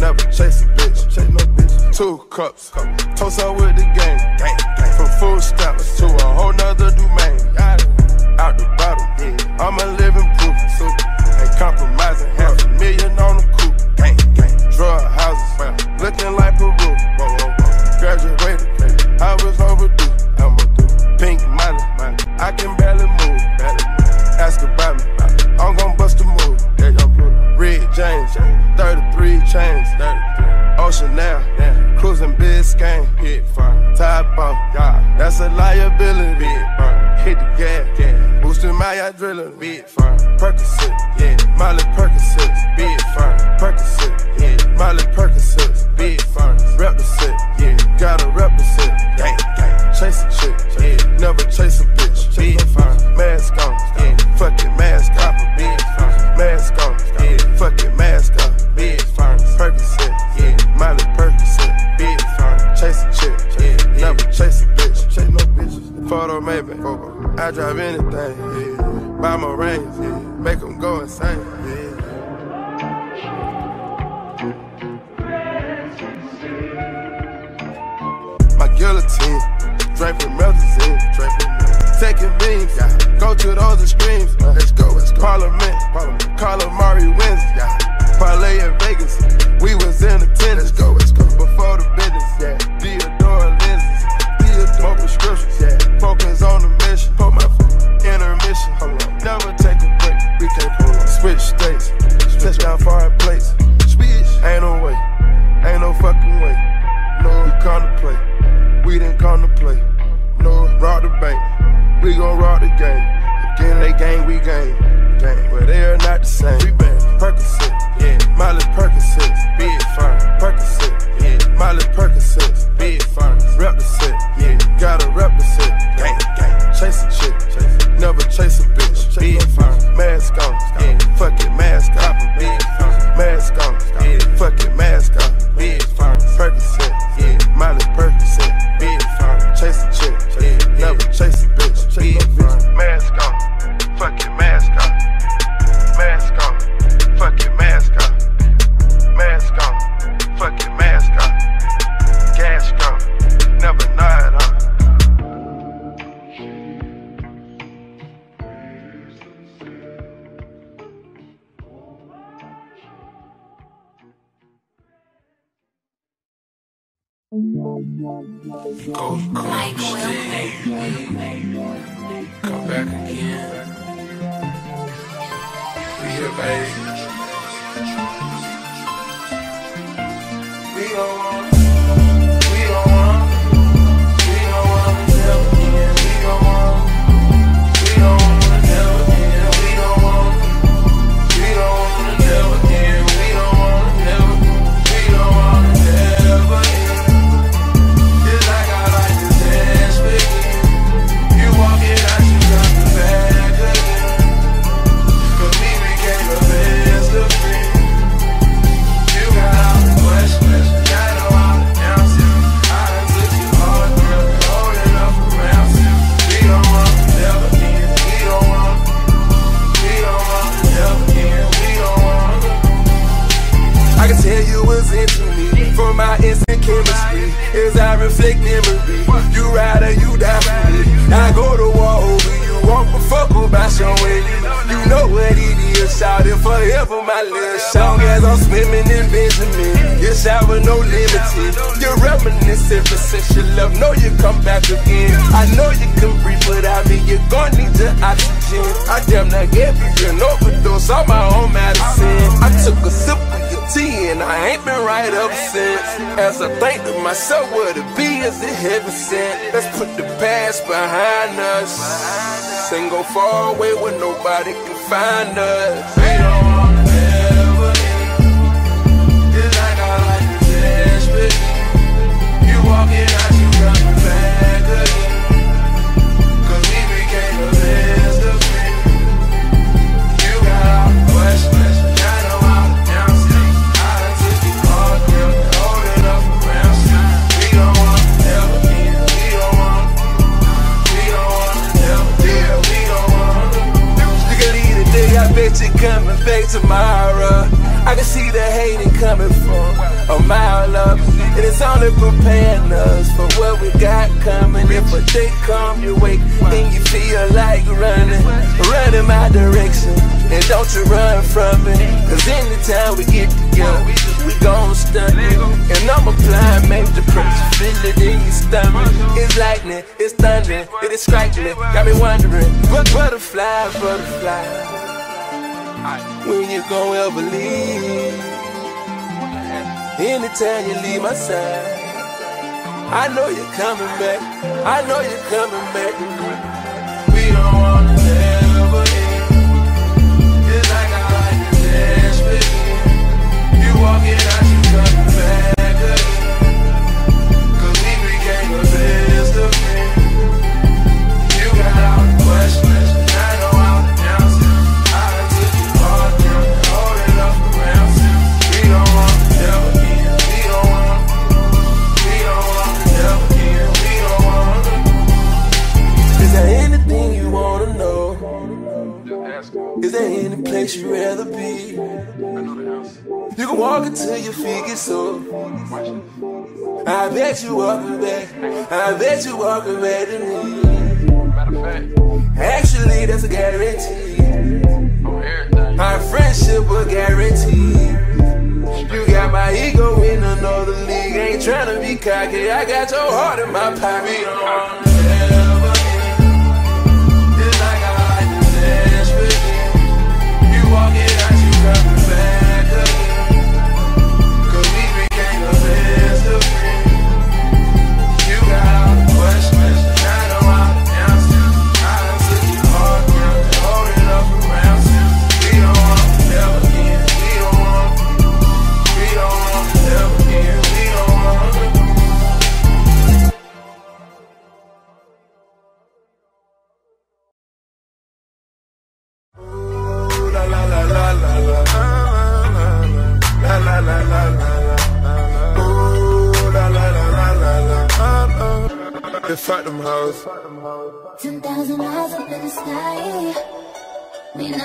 Never chase a bitch. Two cups, toast up with the game. From food stamps to a whole nother domain. Out the bottle, I'm a living proof. Ain't compromising. Go, go, stay. Come back again. We here, baby. Chemistry. As I reflect memory, you ride or you die for me. I go to war over you, won't fuck about showing you. You know what it is, shout it forever, my little song. As I'm swimming in Benjamin, you shower no limited. You're reminiscent for sexual love, know you come back again. I know you can breathe without me, you're gonna need your oxygen. I damn near gave you an overdose on my own medicine. I took a sip and I ain't been right up since. As I think to myself, what it be is it heaven sent. Let's put the past behind us. And go far away where nobody can find us. Tomorrow. I can see the hating coming from a mile up. And it's only preparing us for what we got coming. If a day come you wake and you feel like running, run in my direction. And don't you run from it. Cause anytime we get together, we gon' stunt it. And I'm applying major pressure. Feel it in your stomach. It's lightning, it's thunder, it is striking. Got me wondering, what butterfly, butterfly? When you gon' ever leave? Anytime you leave my side, I know you're coming back. I know you're coming back. We don't want to never end. It's like to dance with you. You walking place you'd rather be? You can walk until your feet get sore. I bet you walking back. I bet you walking back to me. Actually, that's a guarantee. Our friendship a guarantee. You got my ego in another league. Ain't tryna be cocky. I got your heart in my pocket.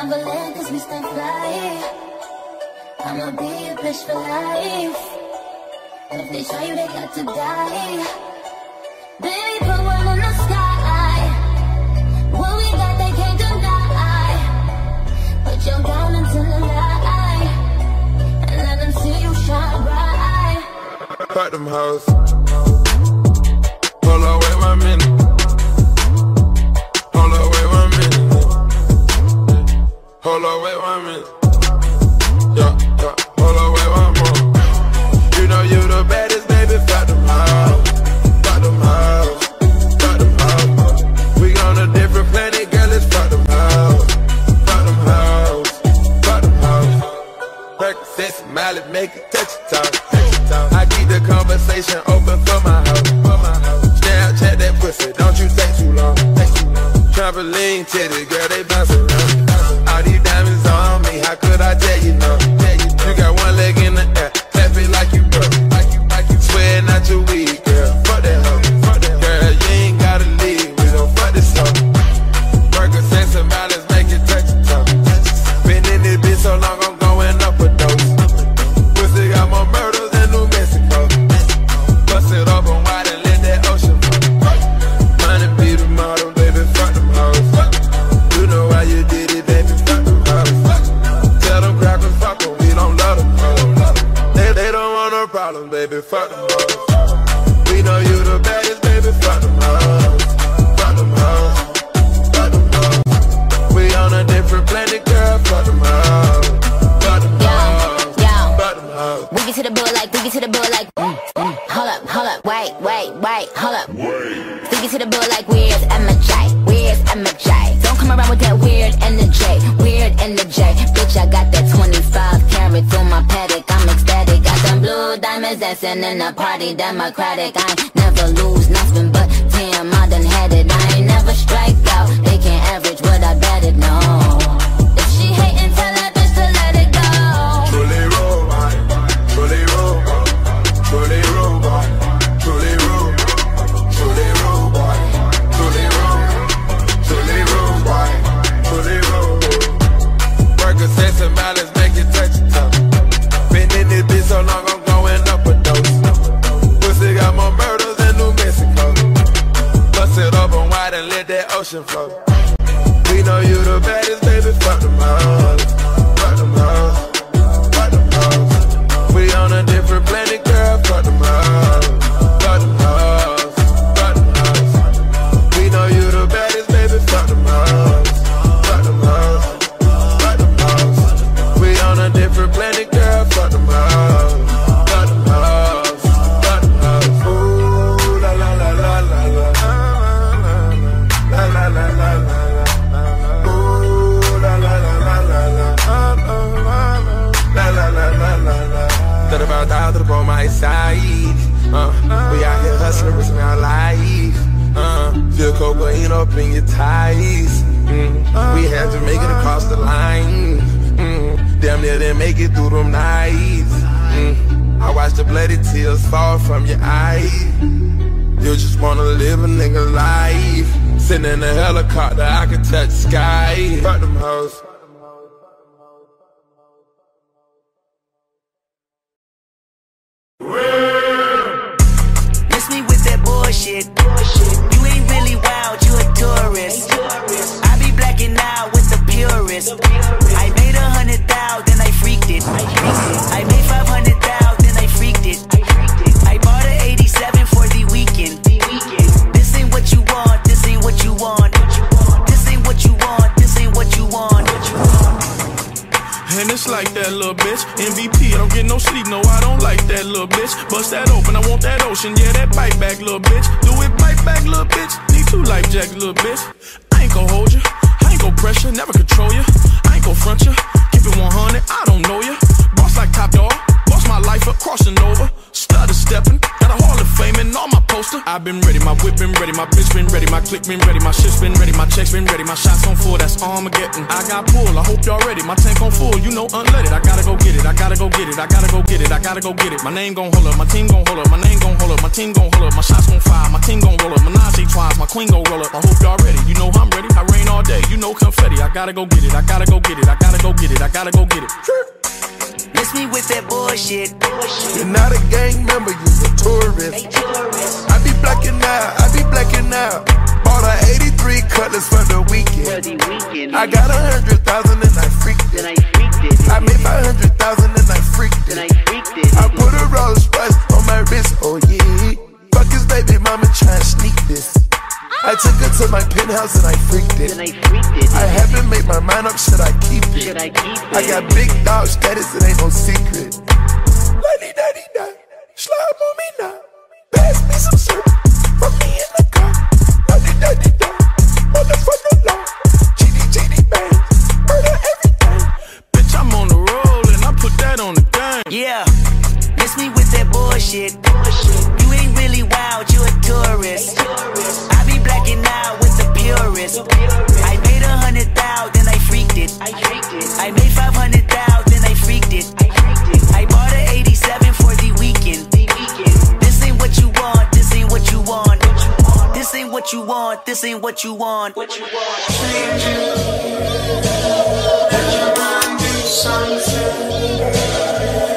Cause we. I'ma be a bitch for life. And if they try you, they got to die. Baby, put one in the sky. What we got, they can't deny. Put your diamonds in the light. And let them see you shine bright. Fuck them hoes. one minute. Hold up, wait one minute. Yeah, yeah. Hold up, wait one more. You know you the baddest, baby. Fuck them hoes. Fuck them hoes. Fuck them hoes. We on a different planet, girl. Let's fuck them hoes. Fuck them hoes. Fuck them hoes. Percocets, Miley, make it touch your tongue. I keep the conversation open for my my. Snapchat that pussy, don't you take too long. Trampoline titty, girl, they bounce wait, wait, hold up. We get to the bull like, where's MJ? Where's MJ? Don't come around with that weird energy, weird energy. Bitch, I got that 25 carat through my Patek, I'm ecstatic. Got them blue diamonds dancing in the party, democratic. I never lose flow. Sitting in a helicopter, I can touch sky. Fuck them hoes. Ocean, yeah, that bite back, little bitch. Do it bite back, little bitch. Need two life jackets, little bitch. I ain't gon' hold you, I ain't gon' pressure, never control you. I ain't gon' front you, keep it 100, I don't know you. I've been ready, my whip been ready, my bitch been ready, my click been ready, my shit's been ready, my checks been ready, my shots on full, that's Armageddon. I got pull, I hope y'all ready, my tank on full, you know unleaded. I gotta go get it, I gotta go get it, I gotta go get it, I gotta go get it. My name gon' hold up, my team gon' hold up, my name gon' hold up, my team gon' hold up, my shots gon' fire, my team gon' roll up, Menage twice, my queen gon' roll up. I hope y'all ready, you know I'm ready. I rain all day, you know confetti. I gotta go get it, I gotta go get it, I gotta go get it, I gotta go get it. Miss me with that bullshit. You're not a gang member, you's a tourist. I be blacking out, I be blacking out. Bought a 83 cutlass for the weekend. I got a hundred thousand and I freaked it. I made five hundred thousand and I freaked it. I put a Rolls Royce on my wrist, oh yeah. Fuck his baby mama tryna sneak this. I took her to my penthouse and I freaked it. I freaked it. I haven't made my mind up, should I keep it? Should I keep it? I got big dog status, it ain't no secret. Lady daddy da, slime on me now. Pass me some syrup, put me in the car. Lady daddy da, motherfucker law. GD GD bang, murder everything. Bitch, I'm on the roll and I put that on the game. Yeah, miss me with that bullshit. You ain't really wild, you a tourist. I be blacking out with the purist. I made a hundred thou, then I freaked it. I made five hundred thou, ain't what you want, this ain't what you want. What you Red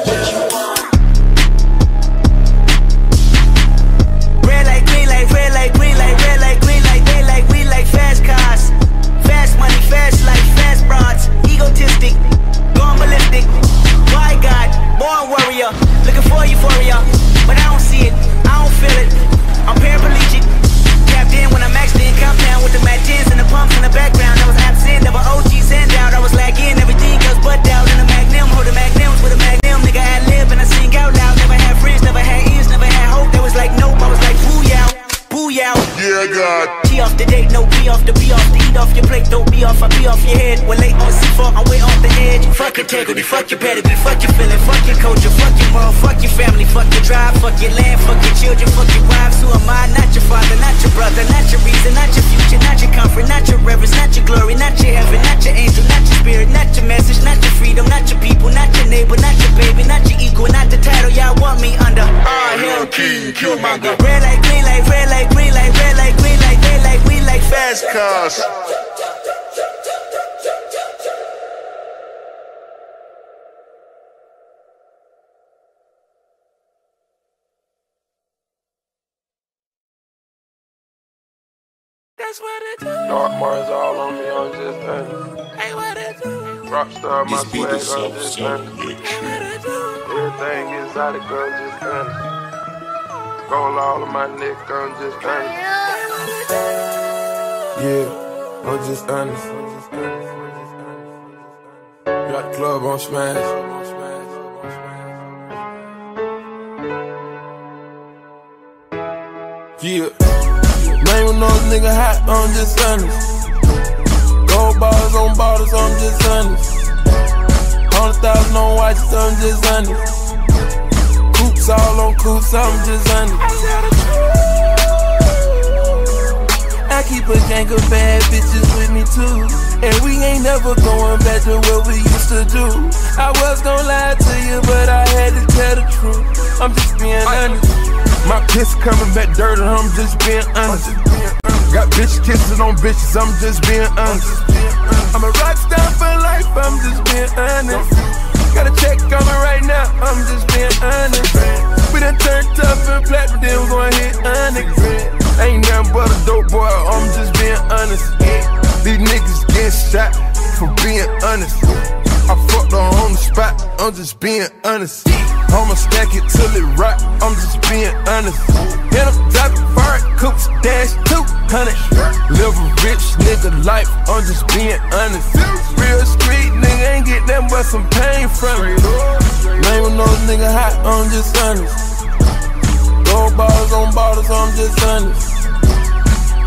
Fuck integrity, fuck your pedigree, Dark Mars all on me, I'm just honest. Hey, what it do? Rockstar, my This beat swag, is I'm so just so honest. lit. Everything exotic, I'm just honest. Gold all on my neck, I'm just honest. Yeah, I'm just honest. Got the club on smash. Yeah. Name another nigga hot, I'm just honest. Gold bars on bottles, I'm just honest. Hundred thousand on watches, I'm just honest. Coupes all on coupes, I'm just honest. I keep a gang of bad bitches with me too. And we ain't never going back to what we used to do. I was gonna lie to you, but I had to tell the truth. I'm just being honest. My piss coming back dirty, I'm just being honest. Got bitch kisses on bitches, I'm just being honest. I'm a rock star for life, I'm just being honest. Got a check coming right now, I'm just being honest. We done turned tough and flat, but then we gon' hit honest. Ain't nothing but a dope boy, I'm just being honest. These niggas get shot for being honest. I fucked on the spot, I'm just being honest. I'ma stack it till it rock, I'm just being honest. Hit up, it, fire coupes, dash 200. Live a rich nigga life, I'm just being honest. Real street nigga ain't get that but some pain from it. Name another nigga hot, I'm just honest. Gold bars on bottles, I'm just honest.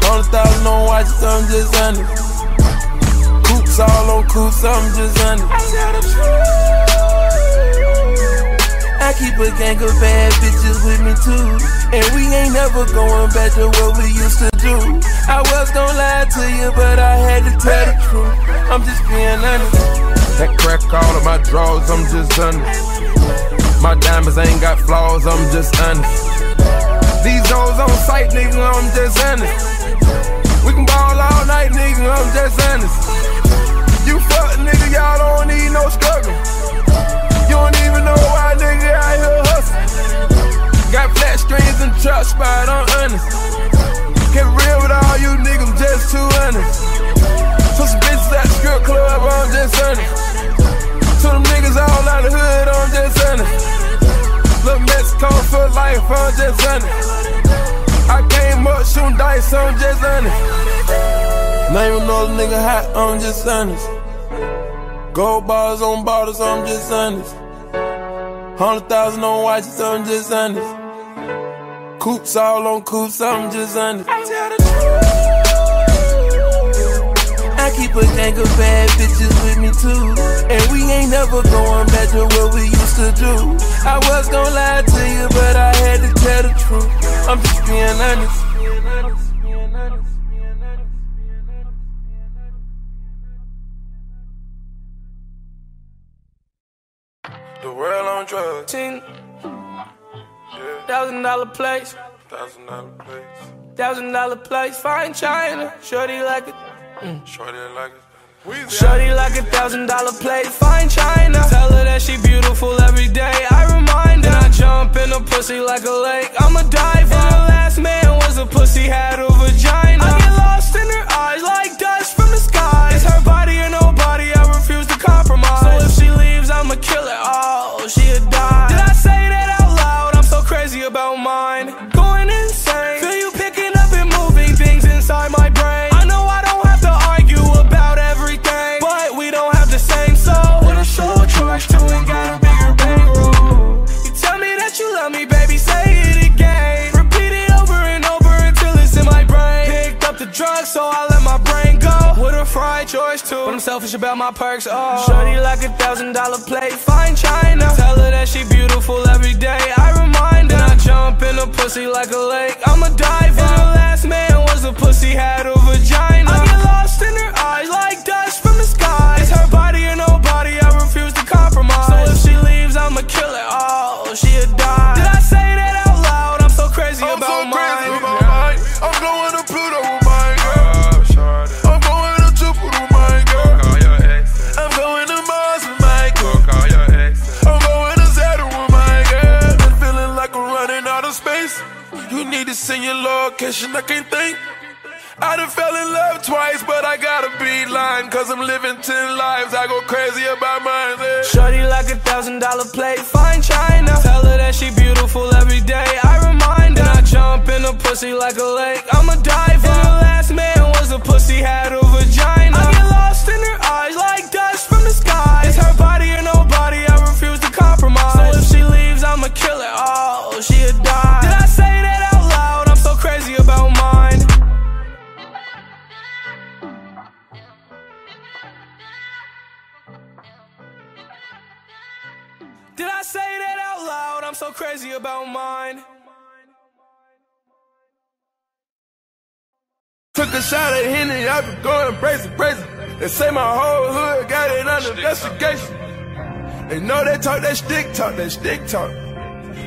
Hundred thousand on watches, I'm just honest. Coupes all on coupes, I'm just honest. I keep a gang of bad bitches with me too. And we ain't never going back to what we used to do. I was gonna lie to you, but I had to tell the truth. I'm just being honest. That crack all of my drawers, I'm just honest. My diamonds ain't got flaws, I'm just honest. These hoes on sight, nigga, I'm just honest. We can ball all night, nigga, I'm just honest. You fuck, nigga, y'all don't need no struggle. Don't even know why, nigga, out here hustling. Got flat screens and truck spot, I'm honest. Get real with all you niggas, just too honest. To some bitches at the strip club, I'm just honest. To them niggas all out the hood, I'm just honest. Little Mexico for life, I'm just honest. I came up shooting dice, I'm just honest. Name another nigga hot, I'm just honest. Gold bars on bottles, I'm just honest. Hundred thousand on watches, I'm just honest. Coupes all on coupes, I'm just honest. I tell the truth. I keep a gang of bad bitches with me too. And we ain't never going back to what we used to do. I was gonna lie to you, but I had to tell the truth. I'm just being honest. The world on drugs. Ten thousand dollar place, Thousand dollar place. thousand dollar place, fine China. Shorty like it. Mm. Shorty like it. Shorty like a thousand dollar plate, fine china. Tell her that she beautiful every day. I remind her. I jump in a pussy like a lake. I'm a diver. And the last man was a pussy, had a vagina. I get lost in her eyes like she leaves, I'ma kill her. Oh, she'll die. Did selfish about my perks. Oh, shorty like a thousand dollar plate, fine china. Tell her that she beautiful every day. I remind her. And I jump in a pussy like a lake. I'm a diver. And the last man was a pussy, had a vagina. I get lost in her eyes like dust from the sky. It's her body or nobody. I refuse to compromise. So if she leaves, I'ma kill it Oh, send your location, I can't think. I done fell in love twice, but I gotta be lying. Cause I'm living ten lives. I go crazy about mine. eh. Shorty like a thousand dollar plate, fine china. Tell her that she beautiful every day. I remind her. And I jump in a pussy like a lake. I'm a diver. And the last man was a pussy, had a vagina. I get lost in her eyes like dust from the sky. It's her body or nobody. I refuse to compromise. So if she leaves, I'ma kill it Oh, Did I say that out loud? I'm so crazy about mine. Took a shot at Henny, I been going crazy, crazy. They say my whole hood got it under investigation. They know they talk that stick talk, that stick talk.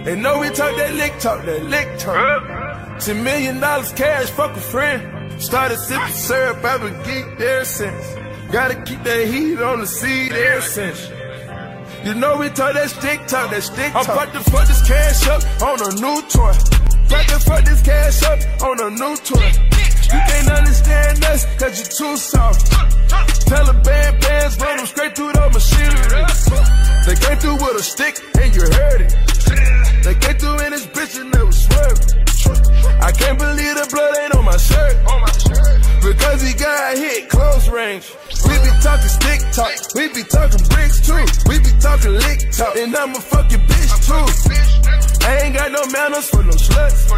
They know we talk that lick talk, that lick talk. Ten million dollars cash, fuck a friend. Started sipping syrup, I've been geeked ever since. Gotta keep that heat on the seed ever since. You know we talk that stick talk, that stick talk. I'm about to fuck this cash up on a new toy. About to fuck this cash up on a new toy. You can't understand us, cause you too soft. Taliban bands run them straight through the machinery. They came through with a stick and you heard it. They came through in this bitch and they was swerving. I can't believe the blood ain't on my shirt. Because he got hit close range. We be talking stick talk, we be talking bricks too. We be talking lick talk, and I'm a fucking bitch too. I ain't got no manners for no sluts.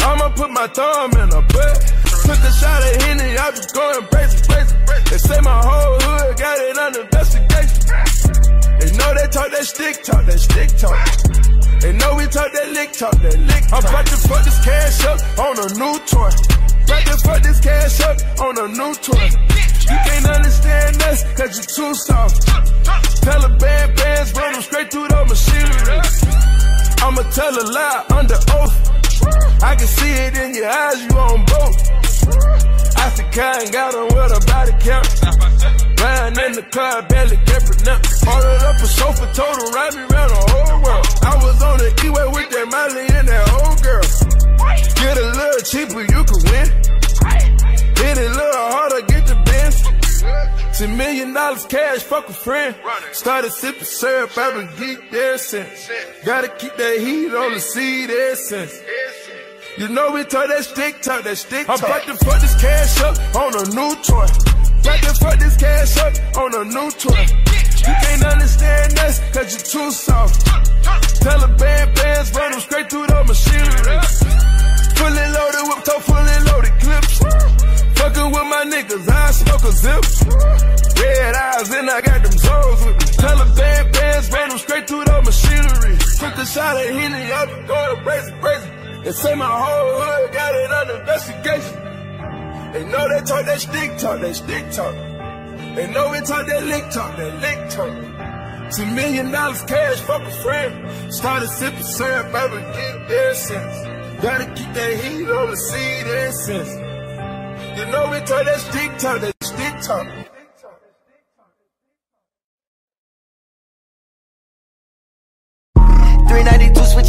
I'ma put my thumb in her butt. Took a shot at Henny, I been going crazy, crazy. They say my whole hood got it under investigation. They know they talk that stick talk, that stick talk. They know we talk that lick talk, that lick. I'm about to fuck this cash up on a new toy. About to fuck this cash up on a new toy. You can't understand us, cause you too soft. Taliban bands run them straight through the machinery. I'ma tell a lie under oath. I can see it in your eyes, you on both. I the kind got on with a body count. Riding in the car, barely can pronounce. Ordered up a sofa, told her ride me around the whole world. I was on the E-way with that Miley and that old girl. Get a little cheaper, you can win. Hit it a little harder, get the bins. Ten million dollars cash, fuck a friend. Started sipping syrup, I've been geeked ever since. Gotta keep that heat on the seed ever since. You know we turn that stick talk, that stick talk. I'm about to fuck this cash up on a new toy. About to fuck this cash up on a new toy. You can't understand us, cause you're too soft. Band bands, run them straight through the machinery. Fully loaded, whip top, fully loaded clips. Fucking with my niggas, I smoke a zip. Red eyes, and I got them zones with me. Band bands, run them straight through the machinery. Took a shot at Henny, up, going crazy, crazy. They say my whole hood got it under investigation. They know they talk that stick talk, that stick talk. They know we talk that lick talk, that lick talk. Two million dollars cash, fuck a friend. Started sipping syrup, ever get their sense. Gotta keep that heat on the seed incense. You know we talk that stick talk, that stick talk.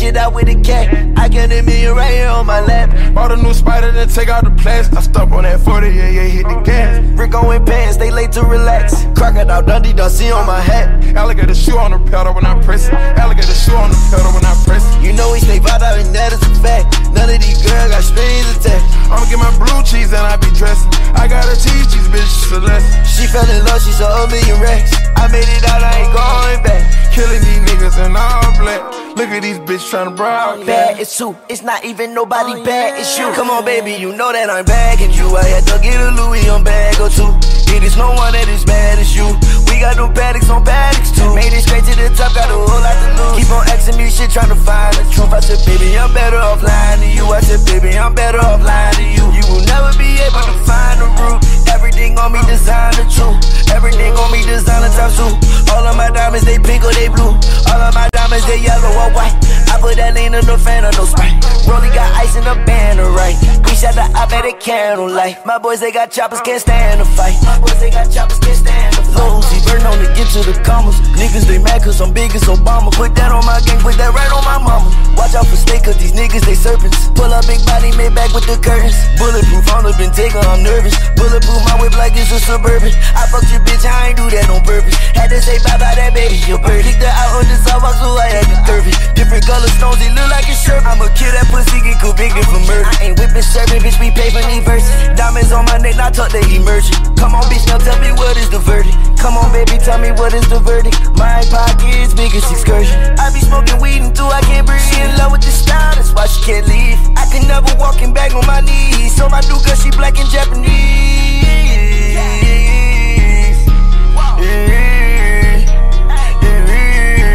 It out with a cat. I get a million right here on my lap. Bought a new spider, then take out the plastic. I stop on that 40, yeah, yeah, hit the gas. Rick in pants, they late to relax. Crocodile Dundee, Dusty on my hat. Alligator shoe on the pedal when I press it. Alligator shoe on the pedal when I press it. You know we stay vibe out and that is a fact. None of these girls got strings attached. I'ma get my blue cheese and I be dressing. I gotta teach these bitches a lesson. She fell in love, she saw a million racks. I made it out, I ain't going back. Killing these niggas in all black. Look at these bitches tryna broad. Bad, it's two. It's not even nobody oh, bad, it's you. Come on, baby, you know that I'm bagging you. I had to get a Louis on bag or two. It is no one that is bad as you. We got no Pateks on Pateks too. Made it straight to the top, got a whole lot to lose. Keep on asking me shit, tryna find the truth. I said, baby, I'm better off lying to you. I said, baby, I'm better off lying to you. You will never be able to find the root. Everything on me designer true. Everything on me designer top two. All of my diamonds, they pink or they blue. All of my diamonds, they yellow or white. I put that lean in the fan of no sprite. Rolly got ice in the banner, right? We shot the op at a candlelight. My boys, they got choppers, can't stand a fight. My boys, they got choppers, can't stand Lozy, burn on to get to the commas. Niggas, they mad cause I'm big as Obama. Put that on my gang, put that right on my mama. Watch out for snake cause these niggas, they serpents. Pull up big body, made back with the curtains. Bulletproof, on the been taken, I'm nervous. Bulletproof, my whip like it's a suburban. I fucked your bitch, I ain't do that on purpose. Had to say bye bye, that baby, your bird. Kicked her out on the sidewalk, so I had to curve it. Different color stones, they look like a shirt. I'ma kill that pussy, get convicted for murder. I ain't whipping serving, bitch, we pay for these verses. Diamonds on my neck, not talk the emerging. Come on, bitch, now tell me what is the verdict. Come on, baby, tell me what is the verdict. My pocket's biggest excursion. I be smoking weed until I can't breathe. She in love with the style, that's why she can't leave. I can never walk in back on my knees. So my new girl, she black and Japanese.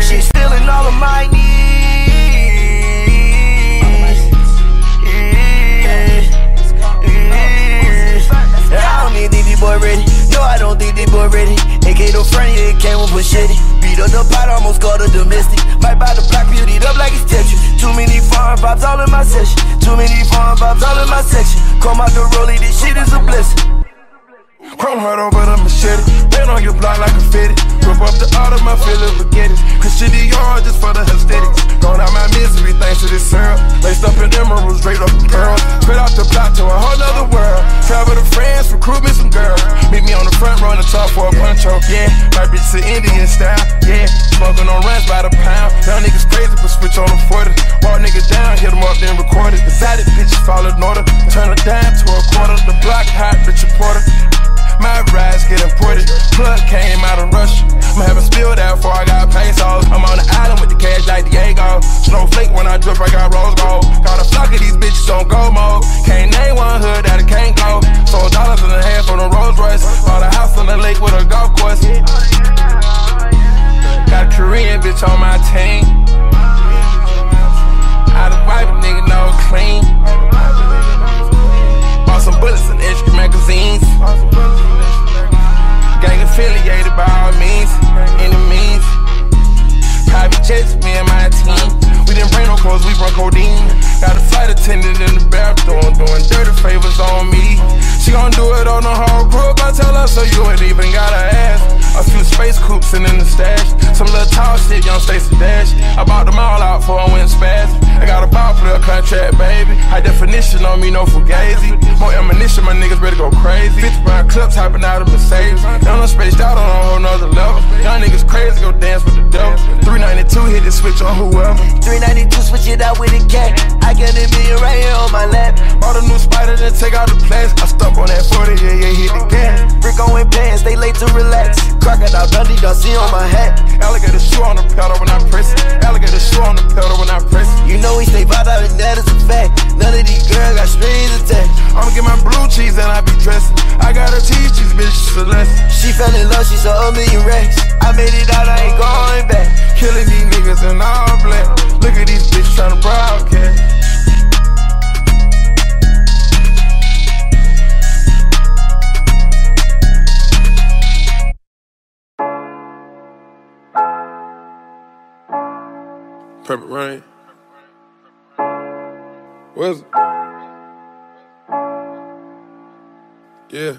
She's feeling all of my needs. I don't need boy ready. No, I don't think DD boy ready. AK the front, yeah, it came with machete. Beat up the pot, almost called a domestic. Might buy the black beauty up like it's Tetris. Too many foreign vibes all in my session. Too many foreign vibes all in my section. Come out the rollie, this shit is a blessing. Chrome heart over the machete. Been on your block like a fitted. Rip up the art of my feeling, forget it. Shit yard just for the aesthetics. Gone out my misery thanks to this syrup. Laced up in emeralds, straight up in pearls. Straight off the block to a whole nother world. Travel to France, recruit me some girls. Meet me on the front row, the top for a puncho. Oh, yeah, my bitch to Indian style. Yeah, smoking on runs by the pound. Young niggas crazy, but switch on the 40. Walk niggas down, hit them up, then record it. Decided bitches fall in order. Turn a dime to a quarter. The block hot, Richard Porter. My rides get imported. Plug came out of Russia. I'm having spilled out before I got pesos. I'm on the island with the cash like Diego. Snowflake when I drip, I got rose gold. Got a flock of these bitches on go mode. Can't name one hood that it can't go. Sold dollars and a half on a Rolls Royce. Bought a house on the lake with a golf course. Got a Korean bitch on my team. Out of wife, nigga, no clean. Bought some bullets and extra magazines. Gang affiliated by all means, means. Private jets, me and my team. We didn't bring no clothes, we brought codeine. Got a flight attendant in the bathroom doing dirty favors on me. She gon' do it on the whole group. I tell her so you ain't even gotta ask. A few space coupes and in the stash. Some little tall shit, young Stacey Dash. I bought them all out for I went spaz. I got a ball player contract, baby. High definition on me, no fugazi. More ammunition, my niggas ready to go crazy. 50 round clips hopping out of Mercedes. Young spaced out on a whole nother level. Young niggas crazy, go dance with the devil. 392 hit the switch on whoever. 392 switch it out with a cat. I got a million right here on my a new spider, then take out the plans. I stuck on that 40, yeah, yeah, hit the gas. Brick on pants, they late to relax. Crocodile Dundee, don't see on my hat. Alligator shoe on the pedal when I press it. Alligator shoe on the pedal when I press it. You know we stay bought out and that is a fact. None of these girls got strings attached. I'ma get my blue cheese and I be dressing. I got her teeth, she's bitch Celeste. She fell in love, she saw a million racks. I made it out, I ain't going back. Killing these niggas in all black. Look at these bitches tryna broadcast. Purple rain. What's it? Yeah.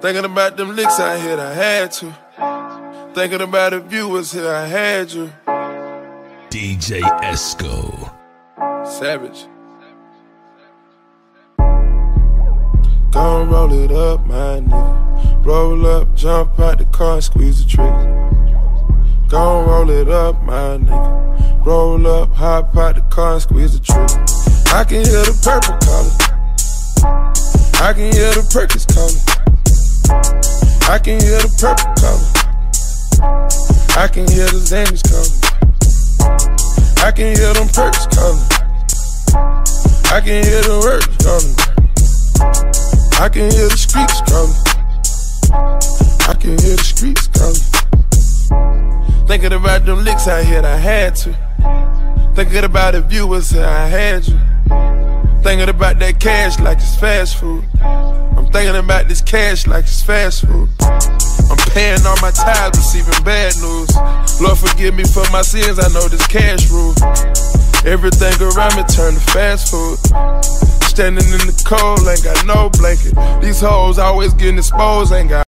Thinking about them licks I hit, I had to. Thinking about the viewers here, I had you. DJ Esco. Savage. Gon' roll it up, my nigga. Roll up, jump out the car, squeeze the trigger. Gon' roll it up, my nigga. Roll up, hop out the car and squeeze the trigger. I can hear the purple calling. I can hear the perkins calling. I can hear the purple calling. I can hear the Xannies calling. I can hear them perks calling. I can hear the words calling. I can hear the streets calling. I can hear the streets calling. Thinking about them licks I hit, I had to. Thinking about the viewers, I had you. Thinking about that cash like it's fast food. I'm thinking about this cash like it's fast food. I'm paying all my tithes, receiving bad news. Lord forgive me for my sins, I know this cash rule. Everything around me turn to fast food. Standing in the cold, ain't got no blanket. These hoes always getting exposed, ain't got